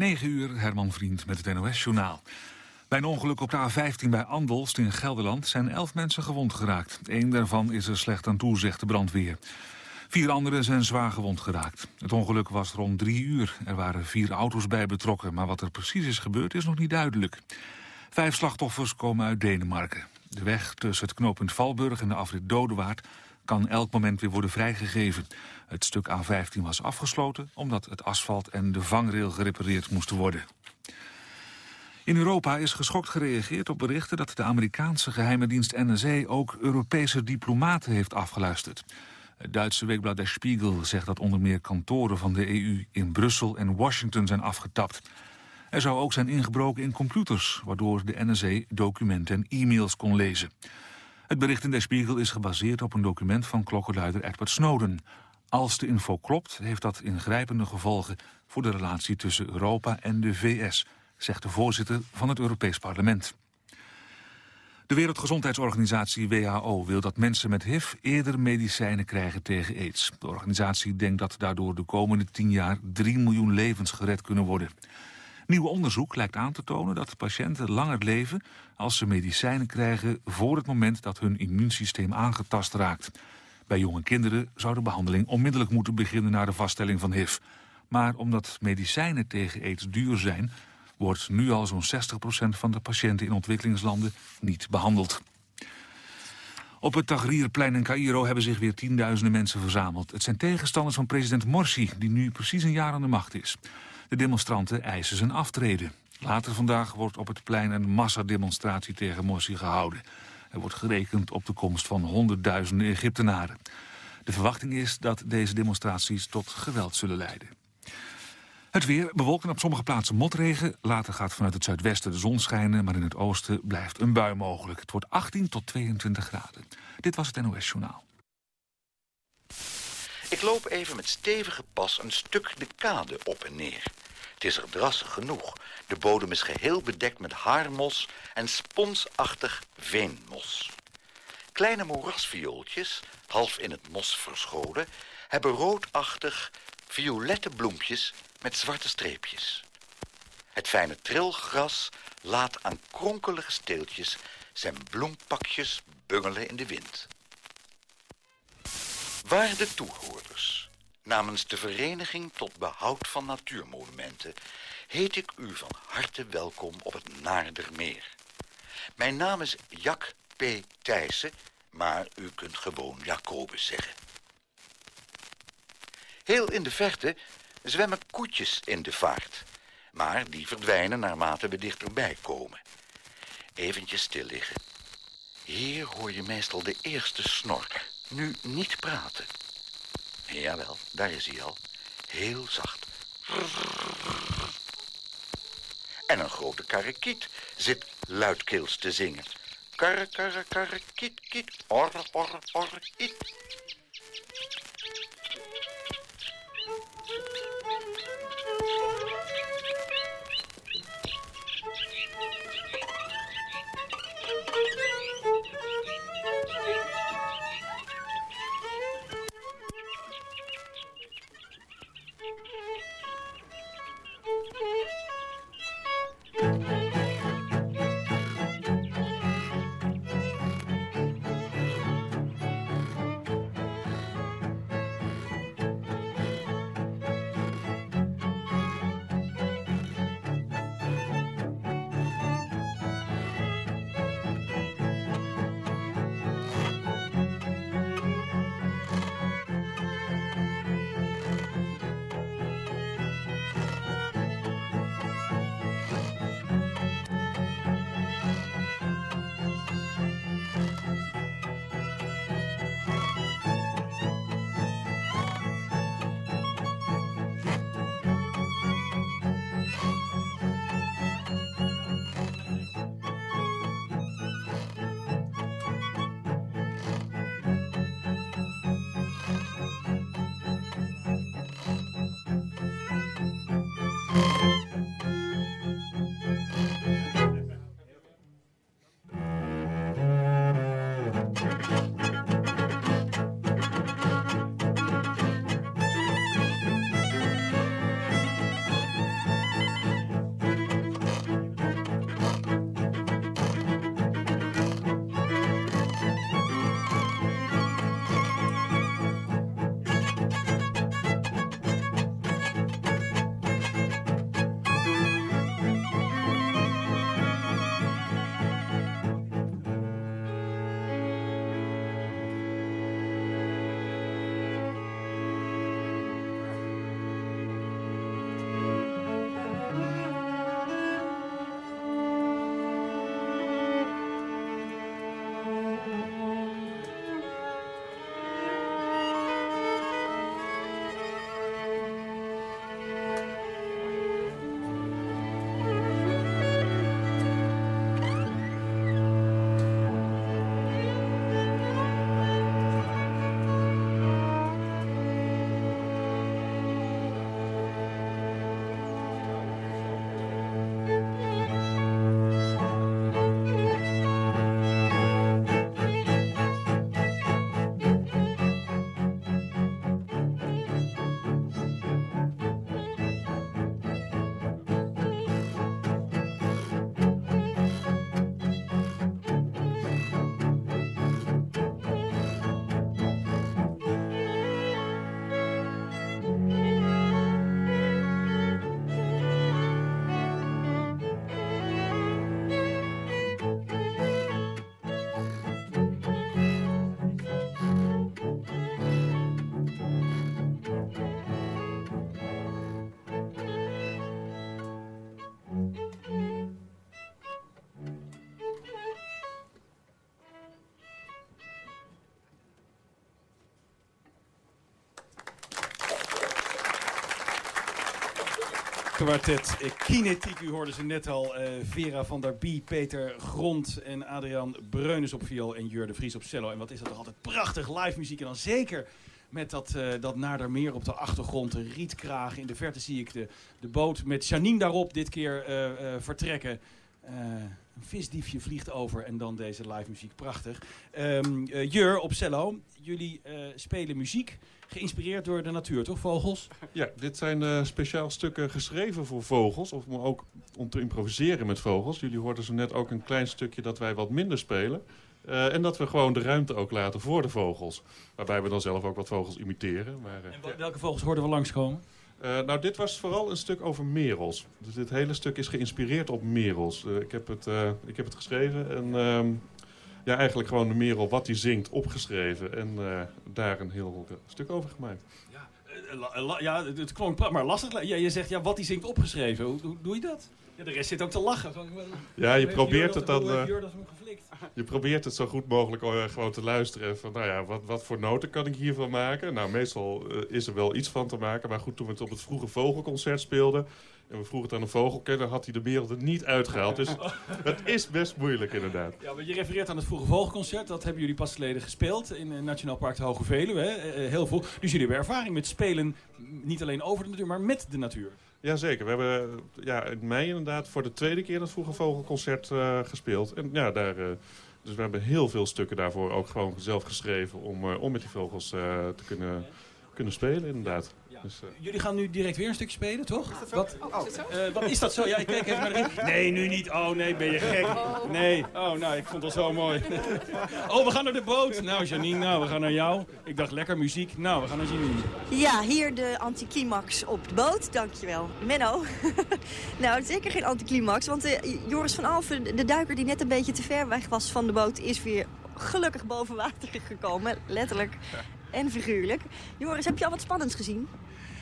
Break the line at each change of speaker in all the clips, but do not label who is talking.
9 uur, Herman Vriend met het NOS-journaal. Bij een ongeluk op de A15 bij Andelst in Gelderland zijn 11 mensen gewond geraakt. Eén daarvan is er slecht aan toe, zegt de brandweer. Vier anderen zijn zwaar gewond geraakt. Het ongeluk was rond drie uur. Er waren vier auto's bij betrokken, maar wat er precies is gebeurd is nog niet duidelijk. Vijf slachtoffers komen uit Denemarken. De weg tussen het knooppunt Valburg en de afrit Dodewaard kan elk moment weer worden vrijgegeven. Het stuk A15 was afgesloten omdat het asfalt en de vangrail gerepareerd moesten worden. In Europa is geschokt gereageerd op berichten dat de Amerikaanse geheime dienst NSA ook Europese diplomaten heeft afgeluisterd. Het Duitse weekblad Der Spiegel zegt dat onder meer kantoren van de EU in Brussel en Washington zijn afgetapt. Er zou ook zijn ingebroken in computers, waardoor de NSA documenten en e-mails kon lezen. Het bericht in Der Spiegel is gebaseerd op een document van klokkenluider Edward Snowden. Als de info klopt, heeft dat ingrijpende gevolgen voor de relatie tussen Europa en de VS, zegt de voorzitter van het Europees Parlement. De Wereldgezondheidsorganisatie WHO wil dat mensen met HIV eerder medicijnen krijgen tegen aids. De organisatie denkt dat daardoor de komende tien jaar 3 miljoen levens gered kunnen worden. Nieuw onderzoek lijkt aan te tonen dat patiënten langer leven als ze medicijnen krijgen voor het moment dat hun immuunsysteem aangetast raakt. Bij jonge kinderen zou de behandeling onmiddellijk moeten beginnen na de vaststelling van HIV. Maar omdat medicijnen tegen aids duur zijn, wordt nu al zo'n 60% van de patiënten in ontwikkelingslanden niet behandeld. Op het Tahrirplein in Cairo hebben zich weer tienduizenden mensen verzameld. Het zijn tegenstanders van president Morsi, die nu precies een jaar aan de macht is. De demonstranten eisen zijn aftreden. Later vandaag wordt op het plein een massademonstratie tegen Morsi gehouden. Er wordt gerekend op de komst van honderdduizenden Egyptenaren. De verwachting is dat deze demonstraties tot geweld zullen leiden. Het weer bewolkt en op sommige plaatsen motregen. Later gaat vanuit het zuidwesten de zon schijnen, maar in het oosten blijft een bui mogelijk. Het wordt 18 tot 22 graden. Dit was het NOS Journaal.
Ik loop even met stevige pas een stuk de kade op en neer. Het is er drassig genoeg. De bodem is geheel bedekt met haarmos en sponsachtig veenmos. Kleine moerasviooltjes, half in het mos verscholen... hebben roodachtig violette bloempjes met zwarte streepjes. Het fijne trilgras laat aan kronkelige steeltjes... zijn bloempakjes bungelen in de wind. Waarde toehoorders, namens de Vereniging tot Behoud van Natuurmonumenten... heet ik u van harte welkom op het Naardermeer. Mijn naam is Jack P. Thijssen, maar u kunt gewoon Jacobus zeggen. Heel in de verte zwemmen koetjes in de vaart. Maar die verdwijnen naarmate we dichterbij komen. Eventjes stil liggen. Hier hoor je meestal de eerste snor. Nu niet praten. Jawel, daar is hij al. Heel zacht. En een grote karakiet zit luidkeels te zingen. Karre, karre, karre, kiet, kiet, orre, orre, orre, kiet.
Kwartet Kinetiek. U hoorde ze net al. Uh, Vera van der Bie, Peter Grond en Adriaan Breunis op viool en Jur de Vries op cello. En wat is dat toch altijd prachtig live muziek. En dan zeker met dat, uh, dat Nadermeer op de achtergrond, de rietkraag. In de verte zie ik de, de boot met Janine daarop dit keer uh, vertrekken. Een visdiefje vliegt over en dan deze live muziek. Prachtig. Um, Jur op cello, jullie spelen muziek. Geïnspireerd door de natuur, toch, vogels?
Ja, dit zijn uh, speciaal stukken geschreven voor vogels. Of ook om te improviseren met vogels. Jullie hoorden zo net ook een klein stukje dat wij wat minder spelen. Uh, en dat we gewoon de ruimte ook laten voor de vogels. Waarbij we dan zelf ook wat vogels imiteren. Maar,
uh, en welke vogels hoorden we langskomen?
Uh, nou, dit was vooral een stuk over merels. Dus dit hele stuk is geïnspireerd op merels. ik, heb het, ik heb het geschreven en ehm, ja, eigenlijk gewoon de merel wat hij zingt opgeschreven en daar een heel stuk over gemaakt.
Ja, ja het klonk maar lastig. Ja, je zegt ja, wat hij zingt opgeschreven. Hoe doe je dat? Ja, de rest zit ook te lachen. Van,
ja, je probeert het dan... Uh, je probeert het zo goed mogelijk uh, gewoon te luisteren. Van, nou ja, wat, wat voor noten kan ik hiervan maken? Nou, meestal uh, is er wel iets van te maken. Maar goed, toen we het op het vroege vogelconcert speelden... En we vroegen het aan een vogelkenner, had hij de wereld er niet uitgehaald. Dus het is best moeilijk inderdaad.
Ja, maar je refereert aan het vroege vogelconcert. Dat hebben jullie pas geleden gespeeld in eh, Nationaal Park de Hoge Veluwe. Hè? Eh, heel vroeg. Dus jullie hebben ervaring met spelen, niet alleen over de natuur, maar met de natuur.
Jazeker. We hebben ja, in mei inderdaad voor de tweede keer het vroege vogelconcert uh, gespeeld. En ja, daar... Uh, dus we hebben heel veel stukken daarvoor ook gewoon zelf geschreven om, om met die vogels te kunnen, kunnen spelen inderdaad.
Dus, uh... Jullie gaan nu direct weer een stukje spelen, toch? Wat, oh. is uh, wat is dat zo? Ja, ik kijk even naar de Nee, nu niet. Oh nee, ben je gek. Oh. Nee. Oh, nou, ik vond het zo mooi. Oh, we gaan naar de boot. Nou, Janine, nou, we gaan naar jou. Ik dacht, lekker muziek. Nou, we gaan naar Janine.
Ja, hier de anticlimax op de boot. Dankjewel. Menno. nou, zeker geen anticlimax. Want uh, Joris van Alphen, de duiker die net een beetje te ver weg was van de boot... is weer gelukkig boven water gekomen. Letterlijk en figuurlijk. Joris, heb je al wat spannends gezien?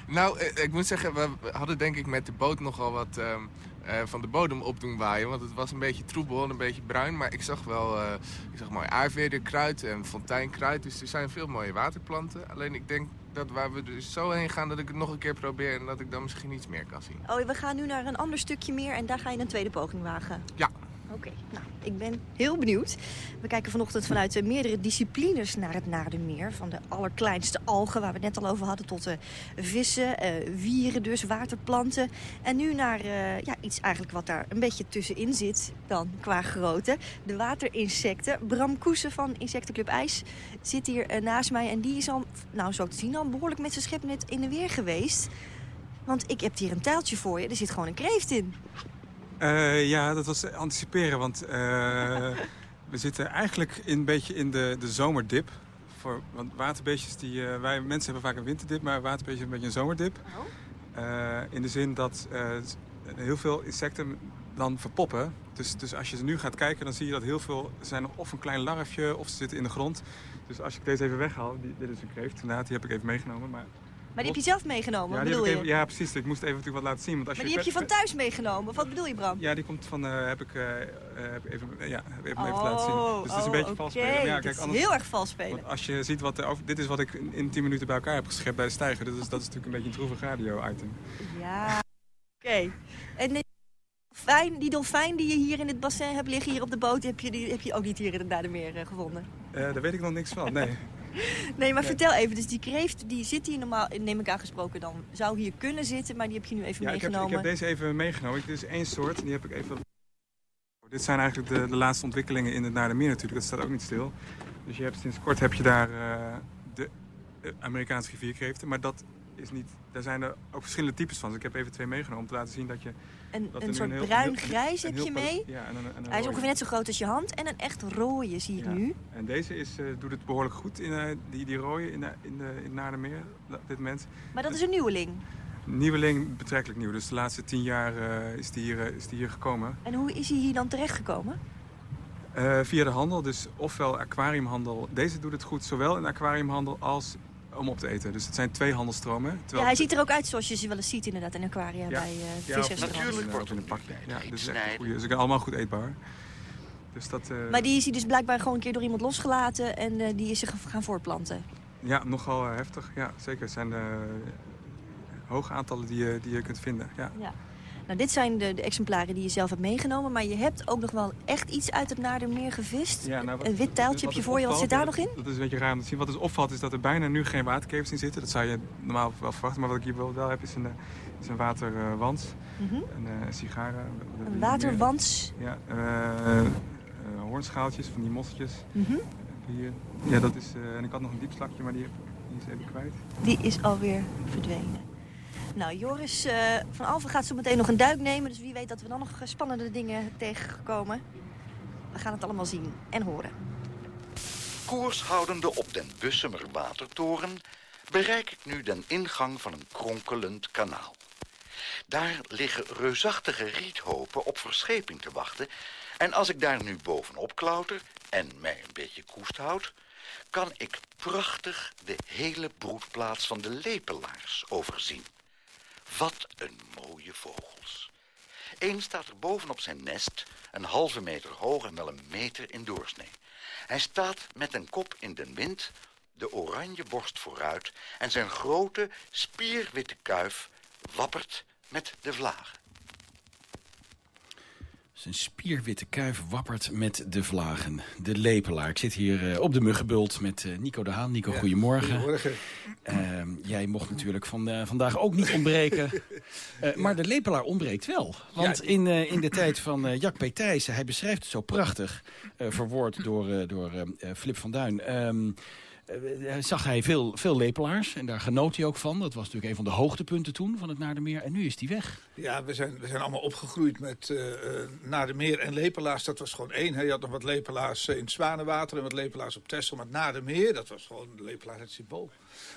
Nou, eh, ik moet zeggen, we hadden denk ik met de boot nogal wat uh, uh, van de bodem op doen waaien. Want het was een beetje troebel en een beetje bruin. Maar ik zag wel uh, ik zag mooi aardveerderkruid en fonteinkruid. Dus er zijn veel mooie waterplanten. Alleen ik denk dat waar we dus zo heen gaan dat ik het nog een keer probeer... en dat ik dan misschien iets meer kan zien.
Oh, we gaan nu naar een ander stukje meer en daar ga je een tweede poging wagen.
Ja,
Oké, nou, ik ben heel benieuwd. We kijken vanochtend vanuit uh, meerdere disciplines naar het Naardenmeer. Van de allerkleinste algen, waar we het net al over hadden, tot uh, vissen, uh, wieren dus, waterplanten. En nu naar ja, iets eigenlijk wat daar een beetje tussenin zit dan qua grootte. De waterinsecten. Bram Koesen van Insectenclub IJs zit hier naast mij. En die is al, nou zo te zien, al behoorlijk met zijn schep net in de weer geweest. Want ik heb hier een taaltje voor je. Er zit gewoon een kreeft in.
Uh, ja, dat was anticiperen, want uh, we zitten eigenlijk een beetje in de, de zomerdip. Voor, want waterbeestjes, die, uh, wij mensen hebben vaak een winterdip, maar waterbeestjes een beetje een zomerdip. Oh. in de zin dat heel veel insecten dan verpoppen. Dus, dus als je ze nu gaat kijken, dan zie je dat heel veel zijn of een klein larfje of ze zitten in de grond. Dus als ik deze even weghaal, die, dit is een kreeft, inderdaad, die heb ik even meegenomen. Maar
maar die heb je zelf meegenomen, ja, bedoel je?
ja, precies. Ik moest even natuurlijk wat laten zien. Want als
maar die heb je van thuis meegenomen? Wat bedoel je, Bram?
Ja, die komt van, uh, heb ik uh, heb even, ja, heb even, oh, even laten zien. Dus het is een beetje
okay.
vals spelen. Maar
ja, kijk, anders, heel erg vals spelen.
als je ziet wat, dit is wat ik in 10 minuten bij elkaar heb geschept bij de stijger. Dus dat is natuurlijk een beetje een droevig radio-item.
Ja, oké. Okay. En Fijn, die dolfijn die je hier in het bassin hebt liggen, hier op de boot, heb je, die, heb je ook niet hier in het uh, gevonden?
Uh, daar weet ik nog niks van, nee.
Nee, maar vertel even. Dus die kreeft, die zit hier normaal, neem ik aangesproken, dan zou hier kunnen zitten. Maar die heb je nu even
ja,
meegenomen.
Ik heb, ik heb deze even meegenomen. Dit is één soort. Die heb ik even... Dit zijn eigenlijk de, de laatste ontwikkelingen in het Naardermeer natuurlijk. Dat staat ook niet stil. Dus je hebt, sinds kort heb je daar uh, de Amerikaanse rivierkreeften. Maar dat is niet... Daar zijn er ook verschillende types van. Dus ik heb even twee meegenomen om te laten zien dat je
een, een soort bruin-grijs heb je mee.
Ja, en een,
Hij is ongeveer net zo groot als je hand. En een echt rode zie ik ja. nu.
En deze is, uh, doet het behoorlijk goed, in, uh, die, die rode in, de, in, de, in Naardenmeer, op dit moment.
Maar dat is een nieuweling?
Nieuweling, betrekkelijk nieuw. Dus de laatste tien jaar uh, is, die hier, is die hier gekomen.
En hoe is hij hier dan terechtgekomen?
via de handel, dus ofwel aquariumhandel. Deze doet het goed, zowel in aquariumhandel als om op te eten. Dus het zijn twee handelstromen.
Ja, hij ziet er ook uit zoals je ze wel eens ziet inderdaad in aquaria ja. bij uh,
visrestaurants. Natuurlijk wordt
in een pakje. Ja, dus. Dus ik allemaal goed eetbaar. Dus dat, uh...
Maar die is hij dus blijkbaar gewoon een keer door iemand losgelaten en uh, die is zich gaan voortplanten.
Ja, nogal heftig. Ja, zeker. Het zijn de hoge aantallen die je, die je kunt vinden. Ja.
ja. Nou, dit zijn de, de, exemplaren die je zelf hebt meegenomen. Maar je hebt ook nog wel echt iets uit het Naardermeer gevist. Ja, nou, een wit tijltje heb je voor je. Wat zit daar nog in?
Dat is een beetje raar om te zien. Wat dus opvalt is dat er bijna nu geen waterkevers in zitten. Dat zou je normaal wel verwachten. Maar wat ik hier wel, wel heb is een, eh, is een waterwans. Mm -hmm. Een uh, sigaren.
Een waterwans?
Ja. Uh, hoornschaaltjes van die mosseltjes. Mm -hmm. Hier. Ja, dat is... en ik had nog een diepslakje, maar die, die is even kwijt.
Die is alweer verdwenen. Nou, Joris uh, van Alphen gaat zo meteen nog een duik nemen. Dus wie weet dat we dan nog spannende dingen tegenkomen. We gaan het allemaal zien en horen.
Koershoudende op den Bussemer Watertoren... bereik ik nu den ingang van een kronkelend kanaal. Daar liggen reusachtige riethopen op verscheping te wachten... en als ik daar nu bovenop klauter en mij een beetje koest houd... kan ik prachtig de hele broedplaats van de lepelaars overzien. Wat een mooie vogels. Eén staat er bovenop zijn nest, een halve meter hoog en wel een meter in doorsnee. Hij staat met een kop in de wind, de oranje borst vooruit... en zijn grote, spierwitte kuif wappert met de vlagen.
Zijn spierwitte kuif wappert met de vlagen. De lepelaar. Ik zit hier uh, op de muggenbult met uh, Nico de Haan. Nico, ja, goedemorgen.
Goedemorgen.
Uh, jij mocht natuurlijk van, uh, vandaag ook niet ontbreken. ja. Maar de lepelaar ontbreekt wel. Want in, in de tijd van Jack P. Thijssen, hij beschrijft het zo prachtig... verwoord door, door Flip van Duin... Um, uh, zag hij veel, veel lepelaars. En daar genoot hij ook van. Dat was natuurlijk een van de hoogtepunten toen van het Naardermeer. En nu is die weg.
Ja, we zijn, we zijn allemaal opgegroeid met uh, Naardermeer en lepelaars. Dat was gewoon één. Hè. Je had nog wat lepelaars in Zwanenwater en wat lepelaars op Texel. Maar het Naardermeer, dat was gewoon de lepelaar het symbool.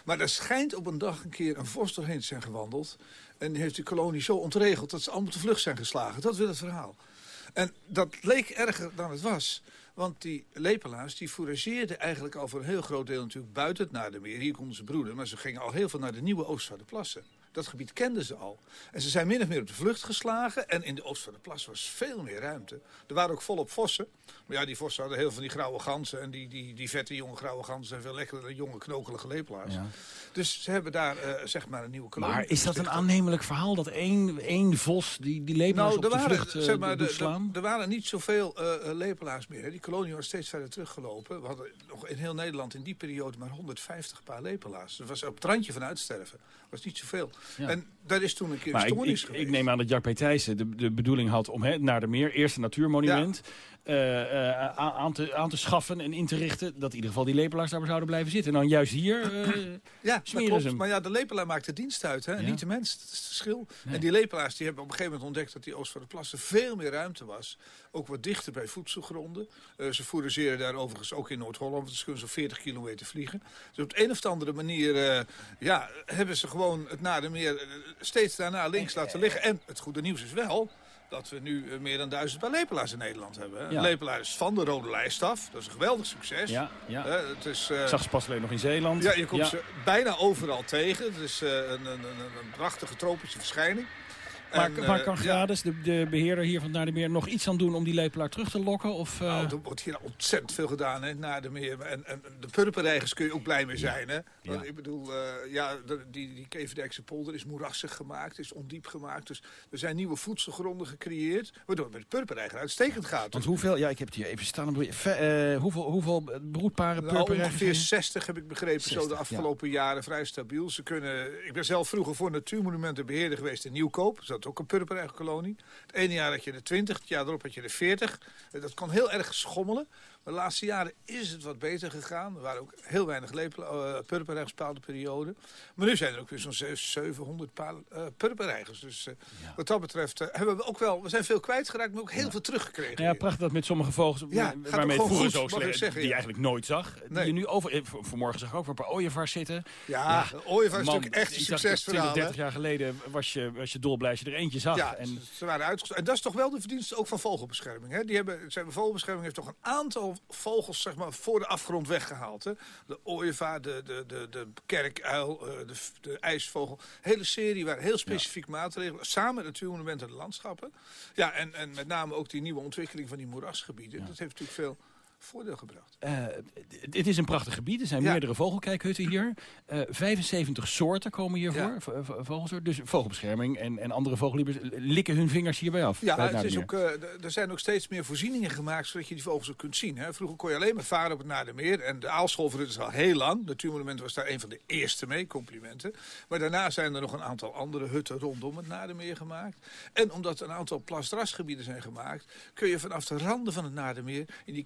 Maar er schijnt op een dag een keer een vos doorheen te zijn gewandeld. En heeft de kolonie zo ontregeld dat ze allemaal te vlucht zijn geslagen. Dat wil het verhaal. En dat leek erger dan het was. Want die lepelaars die fourageerden eigenlijk al voor een heel groot deel natuurlijk buiten het Naardermeer. Hier konden ze broeden, maar ze gingen al heel veel naar de nieuwe Oostvaarderplassen. Dat gebied kenden ze al. En ze zijn min of meer op de vlucht geslagen. En in de Oostvaarderplas was veel meer ruimte. Er waren ook volop vossen. Maar ja, die vossen hadden heel veel van die grauwe ganzen. En die, die, die vette jonge grauwe ganzen zijn veel lekkerder dan jonge knokelige lepelaars. Ja. Dus ze hebben daar uh, zeg maar een nieuwe kolonie.
Maar is dat een aannemelijk verhaal? Dat één, één vos die, die lepelaars nou, op de waren, vlucht uh, zeg maar, de, slaan?
Er waren niet zoveel uh, lepelaars meer. Die kolonie was steeds verder teruggelopen. We hadden nog in heel Nederland in die periode maar 150 paar lepelaars. Dat was op het randje van uitsterven. Dat was niet zoveel. Ja. En dat is toen een keer
maar ik,
geweest.
Ik neem aan dat Jack P. Thijssen de, de bedoeling had om naar de meer, eerste natuurmonument... Ja. Uh, uh, aan, te, aan te schaffen en in te richten... dat in ieder geval die lepelaars daar zouden blijven zitten. En dan juist hier uh,
ja, smeren ze Maar ja, de lepelaar maakt de dienst uit, hè? Ja. niet de mens. Dat is het verschil. Nee. En die lepelaars die hebben op een gegeven moment ontdekt... dat die Oost van de Plassen veel meer ruimte was. Ook wat dichter bij voedselgronden. ze fourageren daar overigens ook in Noord-Holland. Dus kunnen ze 40 kilometer vliegen. Dus op de een of andere manier... ja, hebben ze gewoon het Nadermeer steeds daarna links laten liggen. En het goede nieuws is wel dat we nu meer dan duizend lepelaars in Nederland hebben. Ja. Lepelaars van de rode lijst af. Dat is een geweldig succes.
Ja, ja.
Uh, het is, uh,
Ik zag ze pas alleen nog in Zeeland.
Ja, je komt ja. ze bijna overal tegen. Het is uh, een, een, een, een, prachtige tropische verschijning.
Maar, en, maar kan Grades, de, de beheerder hier van Naardenmeer, nog iets aan doen om die lepelaar terug te lokken? Of, uh...
nou, er wordt hier ontzettend veel gedaan, hè, Naardenmeer. En, en de purperreigers kun je ook blij mee zijn, hè. Ja. Ik bedoel, uh, ja, de, die, die Keverdijkse polder is moerassig gemaakt, is ondiep gemaakt. Dus er zijn nieuwe voedselgronden gecreëerd, waardoor het met de purperreiger uitstekend gaat.
Want hoeveel, ja, ik heb het hier even staan, uh, hoeveel, hoeveel broedparen
nou,
purperreigers?
Ongeveer 60 heb ik begrepen, 60, zo de afgelopen ja. jaren, vrij stabiel. Ze kunnen, ik ben zelf vroeger voor natuurmonumenten beheerder geweest in Nieuwkoop. Ook een purperreiger kolonie. Het ene jaar had je de 20, het jaar erop had je de 40. Dat kon heel erg schommelen. Maar de laatste jaren is het wat beter gegaan. Er waren ook heel weinig uh, purperreigers bepaalde periode. Maar nu zijn er ook weer zo'n 700 paar uh, purperreigers. Dus uh, ja. wat dat betreft uh, hebben we ook wel... We zijn veel kwijtgeraakt, maar ook heel ja. veel teruggekregen.
Ja, prachtig dat met sommige vogels...
Ja,
waarmee het vroeger zo
slecht,
zeggen, die je eigenlijk nooit zag. Nee. Die je nu over... Vanmorgen zag ik ook weer een paar ooievaars zitten.
Ja, ja ooievaars is natuurlijk echt een succesverhaal.
30 jaar geleden was je, was je dolblij als je er eentje zag.
Ja,
en,
ze waren uitgestoken. En dat is toch wel de verdienste ook van vogelbescherming. Hè? Die hebben, zijn, vogelbescherming heeft toch een aantal vogels zeg maar, voor de afgrond weggehaald. Hè? De ooievaar, de, de, de, de kerkuil, de, de ijsvogel. hele serie waren heel specifiek ja. maatregelen. Samen met natuurmonumenten en de landschappen. Ja, en, en met name ook die nieuwe ontwikkeling van die moerasgebieden. Ja. Dat heeft natuurlijk veel voordeel gebracht.
Uh, het is een prachtig gebied. Er zijn meerdere vogelkijkhutten hier. Uh, 75 soorten komen hier ja. voor, vogelsoorten. Dus vogelbescherming en, en andere vogelliebers likken hun vingers hierbij af.
Ja, het is ook, er zijn ook steeds meer voorzieningen gemaakt... zodat je die vogels ook kunt zien. Hè. Vroeger kon je alleen maar varen op het Nadermeer. En de Aalscholver is al heel lang. Natuurmonument was daar een van de eerste mee. Complimenten. Maar daarna zijn er nog een aantal andere hutten rondom het Nadermeer gemaakt. En omdat een aantal plasdrasgebieden zijn gemaakt... kun je vanaf de randen van het Nadermeer... in die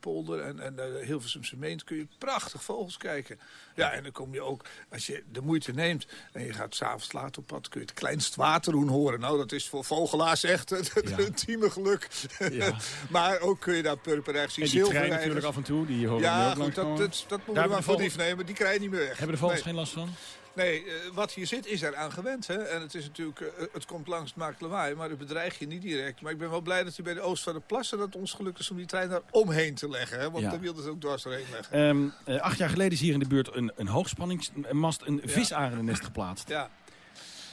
Polder en, en de Hilversumse meent... kun je prachtig vogels kijken. Ja, en dan kom je ook, als je de moeite neemt... en je gaat s'avonds laat op pad... kun je het kleinst waterhoen horen. Nou, dat is voor vogelaars echt het, ja. ultieme geluk. Ja. maar ook kun je daar purperrechts zien.
En die trein natuurlijk af en toe, die horen ja, ook goed,
dat, dat, dat, moeten we maar voor lief nemen. Die krijg je niet meer weg.
Hebben de vogels geen last van?
Nee, eh, wat hier zit is eraan gewend. Hè? En het is natuurlijk, uh, het komt langs, het maakt lawaai, maar het bedreigt je niet direct. Maar ik ben wel blij dat hij bij de Oost van de Plassen dat ons gelukt is om die trein daar omheen te leggen. Hè? Want ja. dan wilde ze ook dwars doorheen leggen.
Um, uh, acht jaar geleden is hier in de buurt een, een hoogspanningsmast, een ja. visarendennest geplaatst. Ja.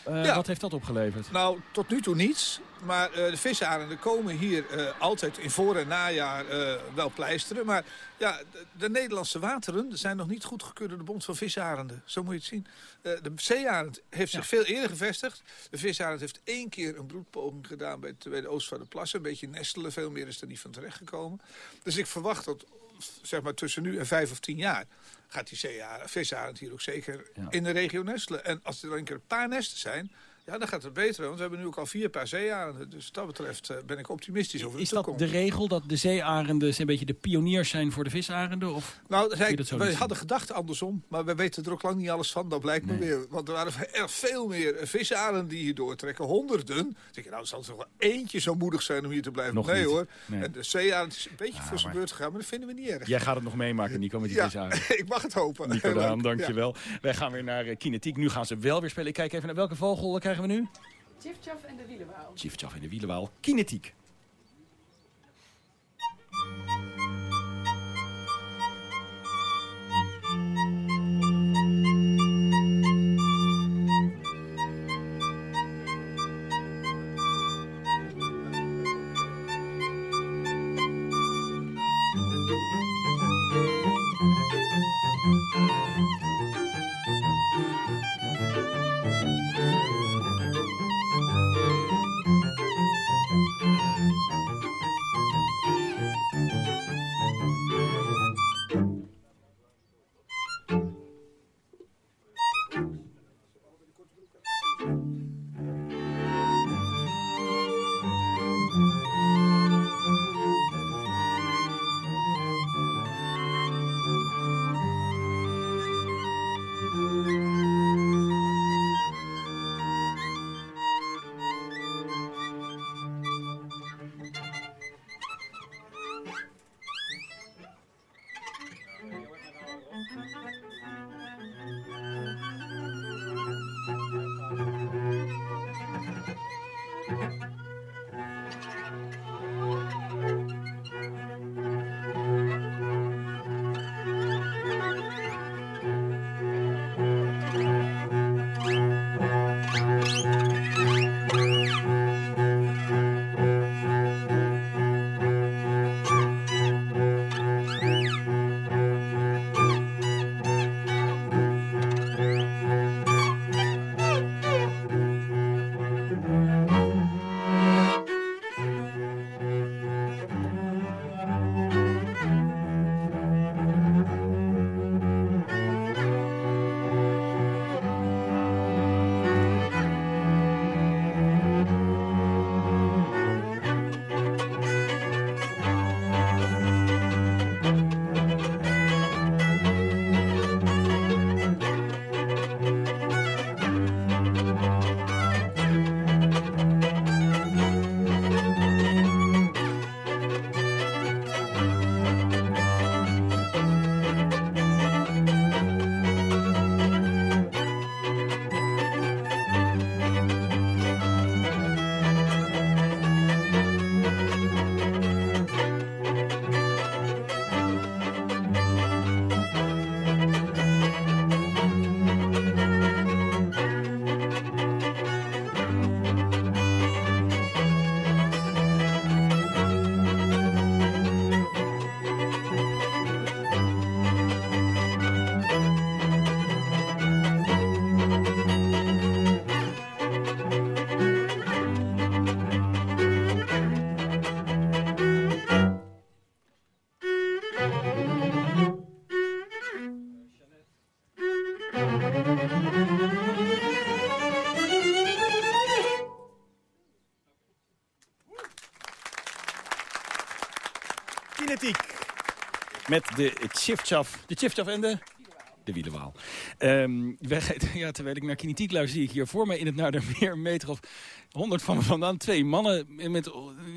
Uh, Wat heeft dat opgeleverd?
Nou, tot nu toe niets. Maar uh, de visarenden komen hier uh, altijd in voor- en najaar wel pleisteren. Maar ja, de, de, Nederlandse wateren zijn nog niet goedgekeurd door de Bond van Visarenden. Zo moet je het zien. de zeearend heeft zich veel eerder gevestigd. De visarend heeft één keer een broedpoging gedaan bij, bij de Oost van de Plassen. Een beetje nestelen, veel meer is er niet van terechtgekomen. Dus ik verwacht dat zeg maar tussen nu en vijf of tien jaar gaat die visarend hier ook zeker in de regio nestelen. En als er dan een keer een paar nesten zijn... Ja, dan gaat het beter, want we hebben nu ook al vier paar zeearenden. Dus wat dat betreft eh, ben ik optimistisch over de
Is dat de regel, dat de zeearenden een beetje de pioniers zijn voor de visarenden? Of
nou, wij hadden gedacht andersom, maar we weten er ook lang niet alles van. Dat blijkt me weer. Want er waren erg veel meer visarenden die hier doortrekken. Honderden. Dan denk je, nou, zal er toch wel eentje zo moedig zijn om hier te blijven.
Nog
nee hoor. En de zeearend is een beetje voor zijn beurt gegaan, maar dat vinden we niet erg.
Jij gaat het nog meemaken, Nico, met die
ja,
visarenden.
ik mag het hopen.
Nico Daan, dankjewel. Ja. Wij gaan weer naar uh, Kinetiek. Nu gaan ze wel weer spelen. Ik kijk even naar welke vogel krijgen we nu?
Tjiftjaf en de wielenwaal.
Tjiftjaf en de wielenwaal. Kinetiek. Met de Chifchaf. De Chifchaf en de... De wielenwaal. Um, ja, terwijl ik naar kinetiek luister, zie ik hier voor mij in het Naardermeer een meter of honderd van me vandaan. Twee mannen met,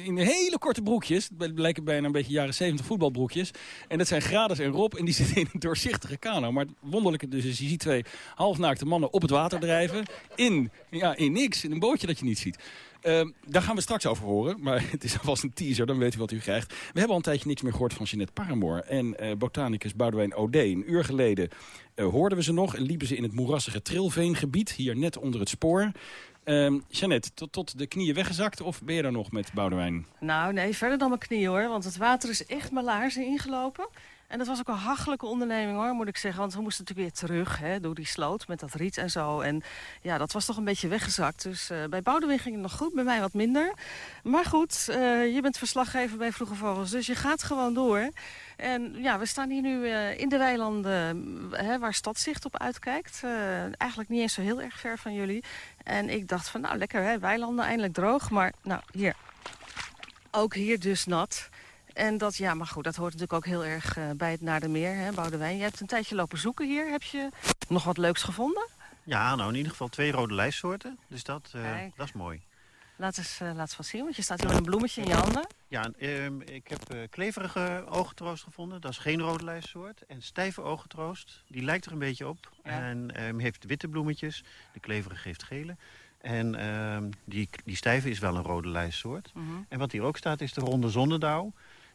in hele korte broekjes. Het lijken bijna een beetje jaren 70 voetbalbroekjes. En dat zijn Grades en Rob en die zitten in een doorzichtige kano. Maar het wonderlijke dus is, je ziet twee halfnaakte mannen op het water drijven. In, ja, in niks, in een bootje dat je niet ziet. Uh, daar gaan we straks over horen, maar het is alvast een teaser, dan weet u wat u krijgt. We hebben al een tijdje niks meer gehoord van Jeanette Paramoor en uh, botanicus Boudewijn Ode. Een uur geleden uh, hoorden we ze nog en liepen ze in het moerassige Trilveengebied, hier net onder het spoor. Jeannette, tot, tot de knieën weggezakt of ben je daar nog met Boudewijn?
Nou, nee, verder dan mijn knieën hoor, want het water is echt mijn laarzen ingelopen. En dat was ook een hachelijke onderneming hoor, moet ik zeggen. Want we moesten natuurlijk weer terug hè, door die sloot met dat riet en zo. En ja, dat was toch een beetje weggezakt. Dus uh, bij Boudewijn ging het nog goed, bij mij wat minder. Maar goed, uh, je bent verslaggever bij Vroege Vogels, dus je gaat gewoon door. En ja, we staan hier nu uh, in de weilanden hè, waar Stadzicht op uitkijkt. eigenlijk niet eens zo heel erg ver van jullie. En ik dacht van, nou lekker hè, weilanden, eindelijk droog. Maar nou, hier, ook hier dus nat. En dat, ja, maar goed, dat hoort natuurlijk ook heel erg uh, bij het Naar de Meer, hè, Boudewijn. Je hebt een tijdje lopen zoeken hier. Heb je nog wat leuks gevonden?
Ja, nou in ieder geval twee rode lijstsoorten. Dus dat, uh, dat is mooi.
Laat eens, uh, laat eens wat zien, want je staat hier met een bloemetje in je handen.
Ja, um, ik heb kleverige ogentroost gevonden. Dat is geen rode lijstsoort. En stijve ogentroost, die lijkt er een beetje op. Ja. En um, heeft witte bloemetjes. De kleverige heeft gele. En um, die, die stijve is wel een rode lijstsoort. -huh. En wat hier ook staat is de ronde zonnedauw.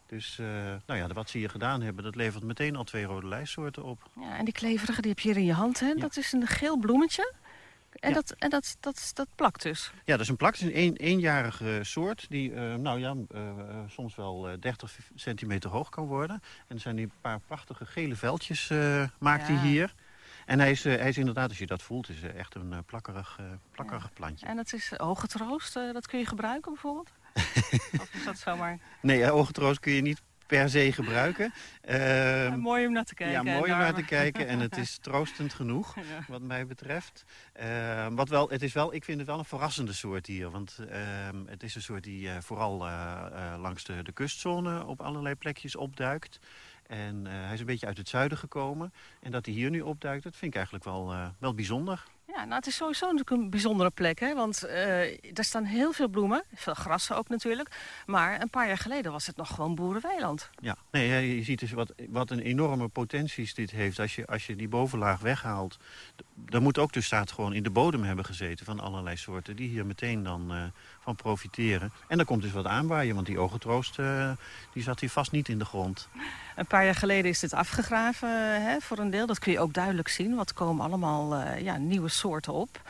Dus uh, nou ja, wat ze hier gedaan hebben, dat levert meteen al twee rode lijstsoorten op.
Ja, en die kleverige, die heb je hier in je hand, hè? Ja. Dat is een geel bloemetje. En, ja. dat, en dat, dat, dat plakt dus?
Ja, dat is een plak. Het is een, een eenjarige soort die uh, nou ja, uh, soms wel 30 centimeter hoog kan worden. En er zijn die paar prachtige gele veldjes maakt ja. hij hier. En hij is, hij is inderdaad, als je dat voelt, is echt een plakkerig, plakkerig plantje.
En dat is ogentroost, dat kun je gebruiken bijvoorbeeld? Of is dat zomaar...
Nee, ogentroost kun je niet per se gebruiken.
Uh, ja, mooi om naar te kijken.
Ja, mooi om naar te kijken. En het is troostend genoeg, ja. wat mij betreft. Uh, wat wel, het is wel, ik vind het wel een verrassende soort hier. Want uh, het is een soort die vooral eh, langs de, de kustzone op allerlei plekjes opduikt. En hij is een beetje uit het zuiden gekomen. En dat hij hier nu opduikt, dat vind ik eigenlijk wel, wel bijzonder.
Ja, nou, het is sowieso natuurlijk een bijzondere plek, hè? want uh, er staan heel veel bloemen, veel grassen ook natuurlijk. Maar een paar jaar geleden was het nog gewoon boerenweiland.
Ja, nee, je ziet dus wat, wat een enorme potenties dit heeft. Als je, als je die bovenlaag weghaalt, dan moet ook de staat gewoon in de bodem hebben gezeten van allerlei soorten. Die hier meteen dan uh, van profiteren. En dan komt dus wat aanwaaien, want die ogentroost uh, die zat hier vast niet in de grond.
Een paar jaar geleden is dit afgegraven hè, voor een deel. Dat kun je ook duidelijk zien. Wat komen allemaal ja, nieuwe soorten op.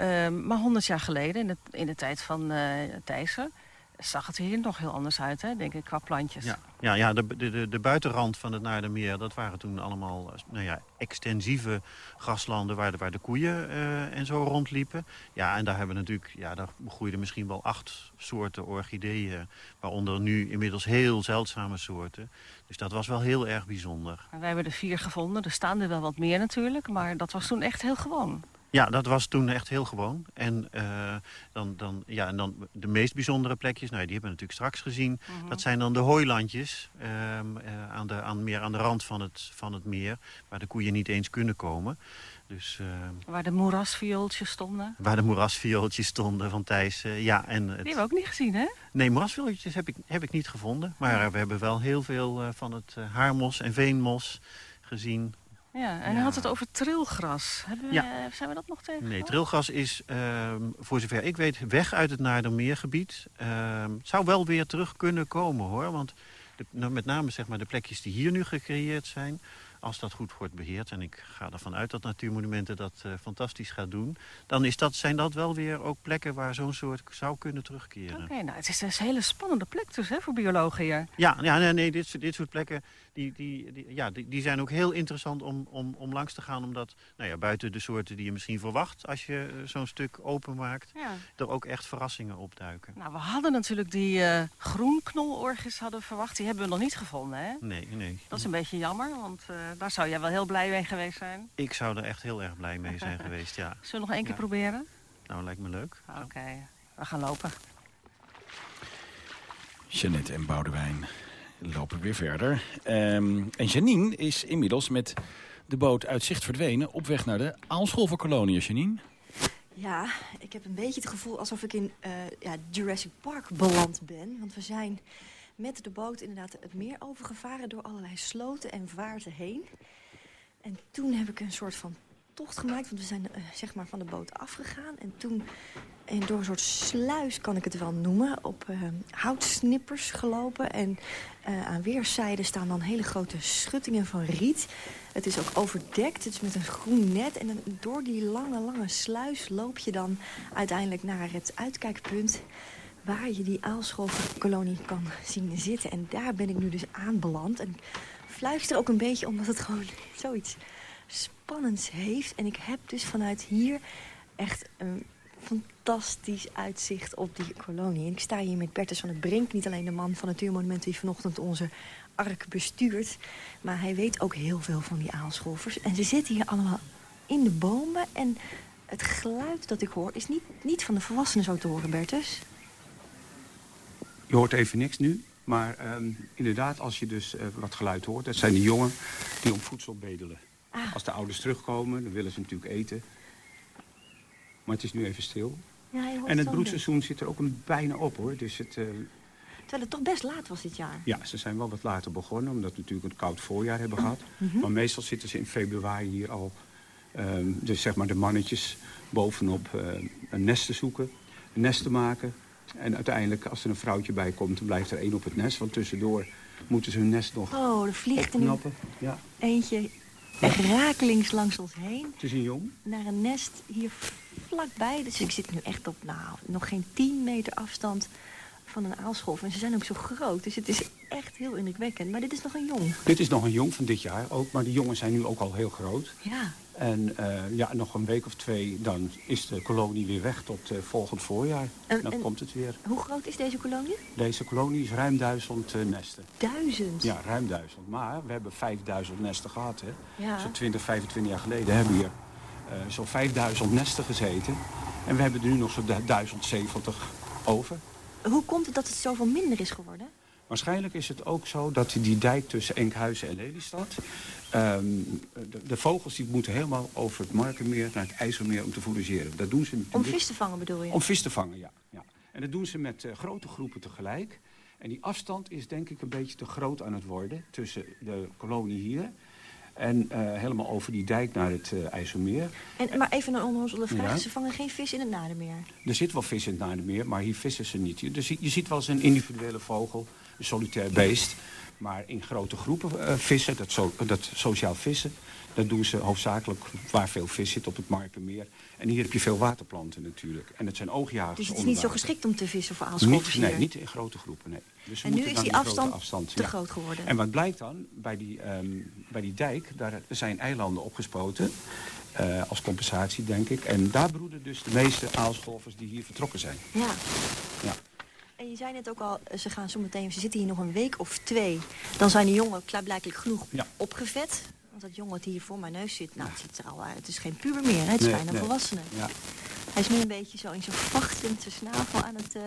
Uh, maar honderd jaar geleden, in de, in de tijd van uh, Thijssen... zag het hier nog heel anders uit, hè, denk ik, qua plantjes.
Ja, ja, ja de, de, de buitenrand van het Naardermeer... dat waren toen allemaal nou ja, extensieve graslanden... waar de, waar de koeien uh, en zo rondliepen. Ja, en daar hebben we natuurlijk... Ja, daar groeiden misschien wel acht soorten orchideeën... waaronder nu inmiddels heel zeldzame soorten... Dus dat was wel heel erg bijzonder.
Wij hebben er vier gevonden. Er staan er wel wat meer natuurlijk. Maar dat was toen echt heel gewoon.
Ja, dat was toen echt heel gewoon. En, uh, dan, dan, ja, en dan de meest bijzondere plekjes, nou, die hebben we natuurlijk straks gezien. Mm -hmm. Dat zijn dan de hooilandjes, uh, uh, aan de, aan, meer aan de rand van het, van het meer. Waar de koeien niet eens kunnen komen. Dus,
waar de moerasviooltjes stonden?
Waar de moerasviooltjes stonden van Thijs, ja. En het...
Die hebben we ook niet gezien, hè?
Nee, moerasviooltjes heb ik, heb ik niet gevonden. Maar we hebben wel heel veel van het haarmos en veenmos gezien.
Ja, en hij had het over trilgras. We, ja. Zijn we dat nog tegen?
Nee, trilgras is, uh, voor zover ik weet, weg uit het Naardermeergebied. Uh, zou wel weer terug kunnen komen, hoor. Want de, nou, met name zeg maar, de plekjes die hier nu gecreëerd zijn als dat goed wordt beheerd... en ik ga ervan uit dat Natuurmonumenten dat uh, fantastisch gaat doen... dan is dat, zijn dat wel weer ook plekken waar zo'n soort zou kunnen terugkeren.
Oké, okay, nou, het is een hele spannende plek dus hè, voor biologen hier.
Ja, ja nee, nee dit, dit soort plekken die, die, die, ja, die, die, zijn ook heel interessant om, om, om langs te gaan... omdat nou ja, buiten de soorten die je misschien verwacht als je zo'n stuk openmaakt... Ja. er ook echt verrassingen opduiken.
Nou, we hadden natuurlijk die uh, groenknolorgis hadden verwacht. Die hebben we nog niet gevonden, hè?
Nee, nee.
Dat is een beetje jammer, want... Uh, daar zou jij wel heel blij mee geweest zijn.
Ik zou er echt heel erg blij mee zijn geweest, ja.
Zullen we nog één keer ja. proberen?
Nou, lijkt me leuk.
Oké, okay. we gaan lopen.
Jeannette en Boudewijn lopen weer verder. Ehm, en Janine is inmiddels met de boot uit zicht verdwenen... op weg naar de Aalscholverkolonie, Janine.
Ja, ik heb een beetje het gevoel alsof ik in uh, ja, Jurassic Park beland ben. Want we zijn met de boot inderdaad het meer overgevaren... door allerlei sloten en vaarten heen. En toen heb ik een soort van tocht gemaakt. Want we zijn uh, zeg maar van de boot afgegaan. En toen en door een soort sluis, kan ik het wel noemen... op uh, houtsnippers gelopen. En uh, aan weerszijden staan dan hele grote schuttingen van riet. Het is ook overdekt, het is met een groen net. En dan door die lange, lange sluis loop je dan uiteindelijk naar het uitkijkpunt... waar je die aalscholverkolonie kan zien zitten. En daar ben ik nu dus aanbeland. En fluister ook een beetje omdat het gewoon zoiets spannends heeft. En ik heb dus vanuit hier echt een fantastisch uitzicht op die kolonie. En ik sta hier met Bertus van het Brink, niet alleen de man van Natuurmonument... die vanochtend onze ark bestuurt, maar hij weet ook heel veel van die aalscholvers. En ze zitten hier allemaal in de bomen en het geluid dat ik hoor is niet, niet van de volwassenen zo te horen, Bertus.
Je hoort even niks nu, maar um, inderdaad, als je dus uh, wat geluid hoort... dat zijn de jongen die om voedsel bedelen. Ah. Als de ouders terugkomen, dan willen ze natuurlijk eten. Maar het is nu even stil.
Ja,
en het broedseizoen zit er ook een bijna op hoor. Dus het, uh...
Terwijl het toch best laat was dit jaar.
Ja, ze zijn wel wat later begonnen, omdat we natuurlijk een koud voorjaar hebben gehad. Mhm. Maar meestal zitten ze in februari hier al, um, dus zeg maar de mannetjes bovenop uh, een nest te zoeken, een nest te maken. En uiteindelijk, als er een vrouwtje bij komt, dan blijft er één op het nest. Want tussendoor moeten ze hun nest nog
Oh, er vliegt er
nu
ja. eentje rakelings langs ons heen.
Het is een jong.
Naar een nest hier vlakbij. Dus ik zit nu echt op nou, nog geen 10 meter afstand van een aalscholf. En ze zijn ook zo groot, dus het is echt heel indrukwekkend. Maar dit is nog een jong.
Dit is nog een jong van dit jaar ook, maar de jongen zijn nu ook al heel groot.
Ja.
En uh, ja, nog een week of twee, dan is de kolonie weer weg tot uh, volgend voorjaar. En, dan komt het weer.
Hoe groot is deze kolonie?
Deze kolonie is ruim duizend uh, nesten.
Duizend?
Ja, ruim duizend. Maar we hebben 5000 nesten gehad. Hè.
Ja.
Zo'n 20, 25 jaar geleden hebben we hier zo'n 5000 nesten gezeten. En we hebben er nu nog zo'n 1070 over.
Hoe komt het dat het zoveel minder is geworden?
Waarschijnlijk is het ook zo dat die dijk tussen Enkhuizen en Lelystad... Um, de, de, vogels die moeten helemaal over het Markenmeer naar het IJsselmeer om te fourageren. Dat doen ze
om vis te vangen bedoel je?
Om vis te vangen, ja. ja. En dat doen ze met uh, grote groepen tegelijk. En die afstand is denk ik een beetje te groot aan het worden tussen de kolonie hier... En uh, helemaal over die dijk naar het uh, IJsselmeer.
En, maar even een onnozele vraag. Ja. Ze vangen geen vis in het Nadermeer?
Er zit wel vis in het Nadermeer, maar hier vissen ze niet. Je, dus je ziet wel eens een individuele vogel, solitair beest. Maar in grote groepen uh, vissen, dat, so, dat sociaal vissen... dat doen ze hoofdzakelijk waar veel vis zit op het Markenmeer. En hier heb je veel waterplanten natuurlijk. En het zijn oogjagers
Dus het is niet zo geschikt om te vissen voor aalscholvers
Nee, niet in grote groepen, nee.
Dus en nu is die afstand, afstand, te ja. groot geworden.
En wat blijkt dan? Bij die, um, bij die dijk, daar zijn eilanden opgespoten. Uh, als compensatie, denk ik. En daar broeden dus de meeste aalscholvers die hier vertrokken zijn.
Ja.
ja.
En je zei net ook al, ze gaan zo meteen, ze zitten hier nog een week of twee. Dan zijn de jongen klaarblijkelijk genoeg
ja.
opgevet. Want dat jongen dat hier voor mijn neus zit, nou, het, ziet er al, het is geen puber meer, hè? het is nee, bijna nee. volwassene.
Ja.
Hij is nu een beetje zo in zijn vacht en zijn snavel aan het... Uh...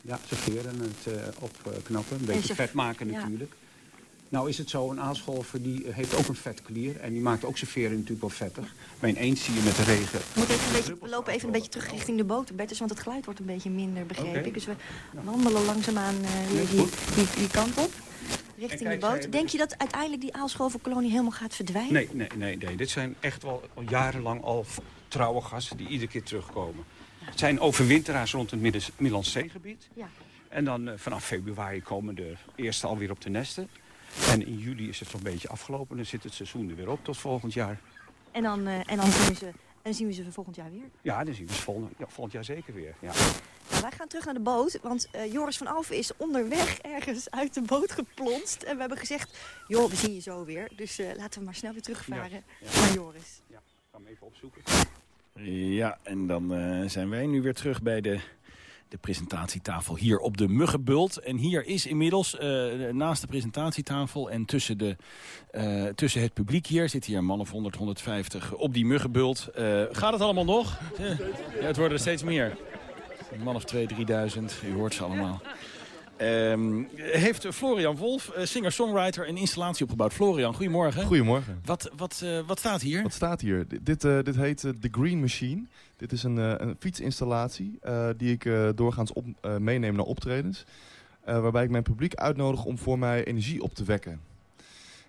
Ja, zijn veren het uh, opknappen, een beetje vet maken natuurlijk. Nou is het zo, een aalscholver die heeft ook een vetklier. En die maakt ook zijn veren natuurlijk wel vettig. Bij een eend zie je met de regen...
We, moeten even een beetje, we lopen even een beetje terug richting de boot, Bertus, want het geluid wordt een beetje minder, begreep okay. ik. Dus we wandelen langzaamaan uh, die, die, die kant op richting kijk, de boot. Denk je dat uiteindelijk die aalscholverkolonie helemaal gaat verdwijnen?
Nee, nee, nee, nee. Dit zijn echt wel al jarenlang al trouwe gasten die iedere keer terugkomen. Ja. Het zijn overwinteraars rond het Middellandse Zeegebied.
Ja.
En dan uh, vanaf februari komen de eerste alweer op de nesten. En in juli is het zo'n beetje afgelopen. Dan zit het seizoen er weer op tot volgend jaar.
En dan, uh, en dan zien, ze, en zien we ze volgend jaar weer?
Ja, dan zien we ze volgend, ja, volgend jaar zeker weer. Ja.
Nou, wij gaan terug naar de boot, want uh, Joris van Alphen is onderweg ergens uit de boot geplonst. En we hebben gezegd, joh, we zien je zo weer. Dus uh, laten we maar snel weer terugvaren ja, ja. naar Joris.
Ja, ga hem even opzoeken.
Ja, en dan uh, zijn wij nu weer terug bij de de presentatietafel hier op de Muggenbult. En hier is inmiddels uh, naast de presentatietafel en tussen, de, uh, tussen het publiek hier... zit hier een man of 100, 150 op die Muggenbult. Uh, gaat het allemaal nog? Ja, het worden er steeds meer. Een man of 2, 3000, u hoort ze allemaal. Ehm, heeft Florian Wolf, uh, singer-songwriter, een installatie opgebouwd. Florian, goedemorgen.
Goedemorgen.
Wat, wat, wat staat hier?
Wat staat hier? D dit, dit heet The Green Machine. Dit is een, een fietsinstallatie die ik doorgaans op, meeneem naar optredens. waarbij ik mijn publiek uitnodig om voor mij energie op te wekken.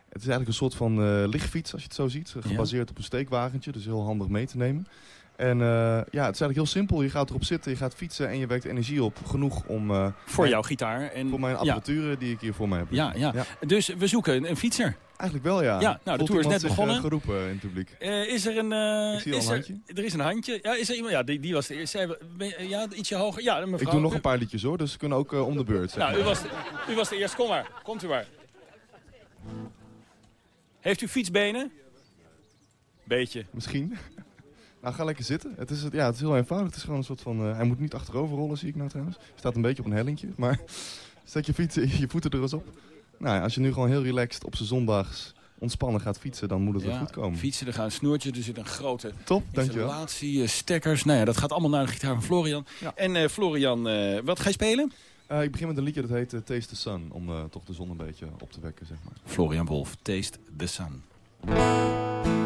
Het is eigenlijk een soort van lichtfiets, als je het zo ziet. Gebaseerd op een steekwagentje, dus heel handig mee te nemen. En uh, ja, het is eigenlijk heel simpel. Je gaat erop zitten, je gaat fietsen en je wekt energie op. Genoeg om... Uh,
voor jouw gitaar. En,
voor mijn apparatuur die ik hier voor mij heb.
Ja, ja, Dus we zoeken een, een, fietser.
Eigenlijk wel, ja.
Ja, nou, de tour is net begonnen.
geroepen in het publiek.
is er een...
ik zie is
er,
handje.
Er is een handje. Ja, is er iemand? Ja, die, die was de eerste. Ja, ietsje hoger. Ja, mevrouw.
Ik doe nog een paar liedjes hoor, dus ze kunnen ook om de beurt.
nou, u was, de, u was de eerste. Kom maar. Komt u maar. Heeft u fietsbenen? Beetje.
Misschien. Nou, ga lekker zitten. Het is, ja, het is heel eenvoudig. Het is gewoon een soort van... Uh, hij moet niet achterover rollen, zie ik nou trouwens. Hij staat een beetje op een hellingje. Maar zet je, fiets, je voeten er eens op. Nou, als je nu gewoon heel relaxed op zijn zondags ontspannen gaat fietsen, dan moet het wel goed komen.
fietsen, er gaan snoertjes, er zit een grote
Top,
installatie, uh, stekkers. Nou ja, dat gaat allemaal naar de gitaar van Florian. Ja. En uh, Florian, wat ga je spelen?
ik begin met een liedje dat heet Taste the Sun, om toch de zon een beetje op te wekken, zeg maar.
Florian Wolf, Taste the Sun.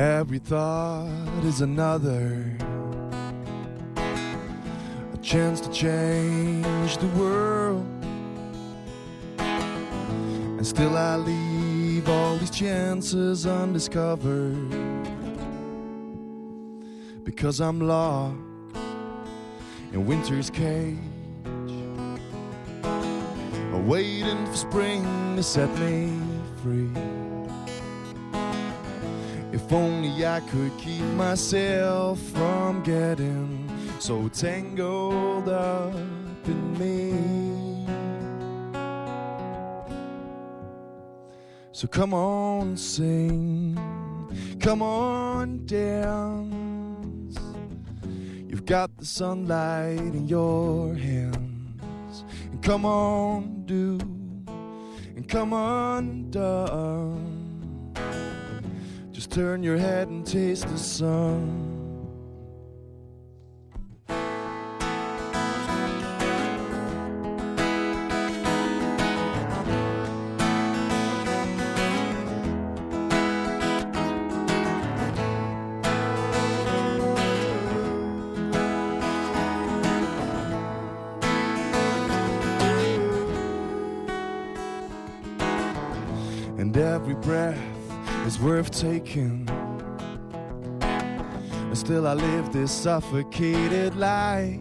Every thought is another. A chance to change the world. And still I leave all these chances undiscovered. Because I'm locked in winter's cage. Waiting for spring to set me free if only I could keep myself from getting so tangled up in me. So come on, sing, come on, dance. You've got the sunlight in your hands. And come on, do, and come undone. Just turn your head and taste the sun. Worth taking. And still I live this suffocated life.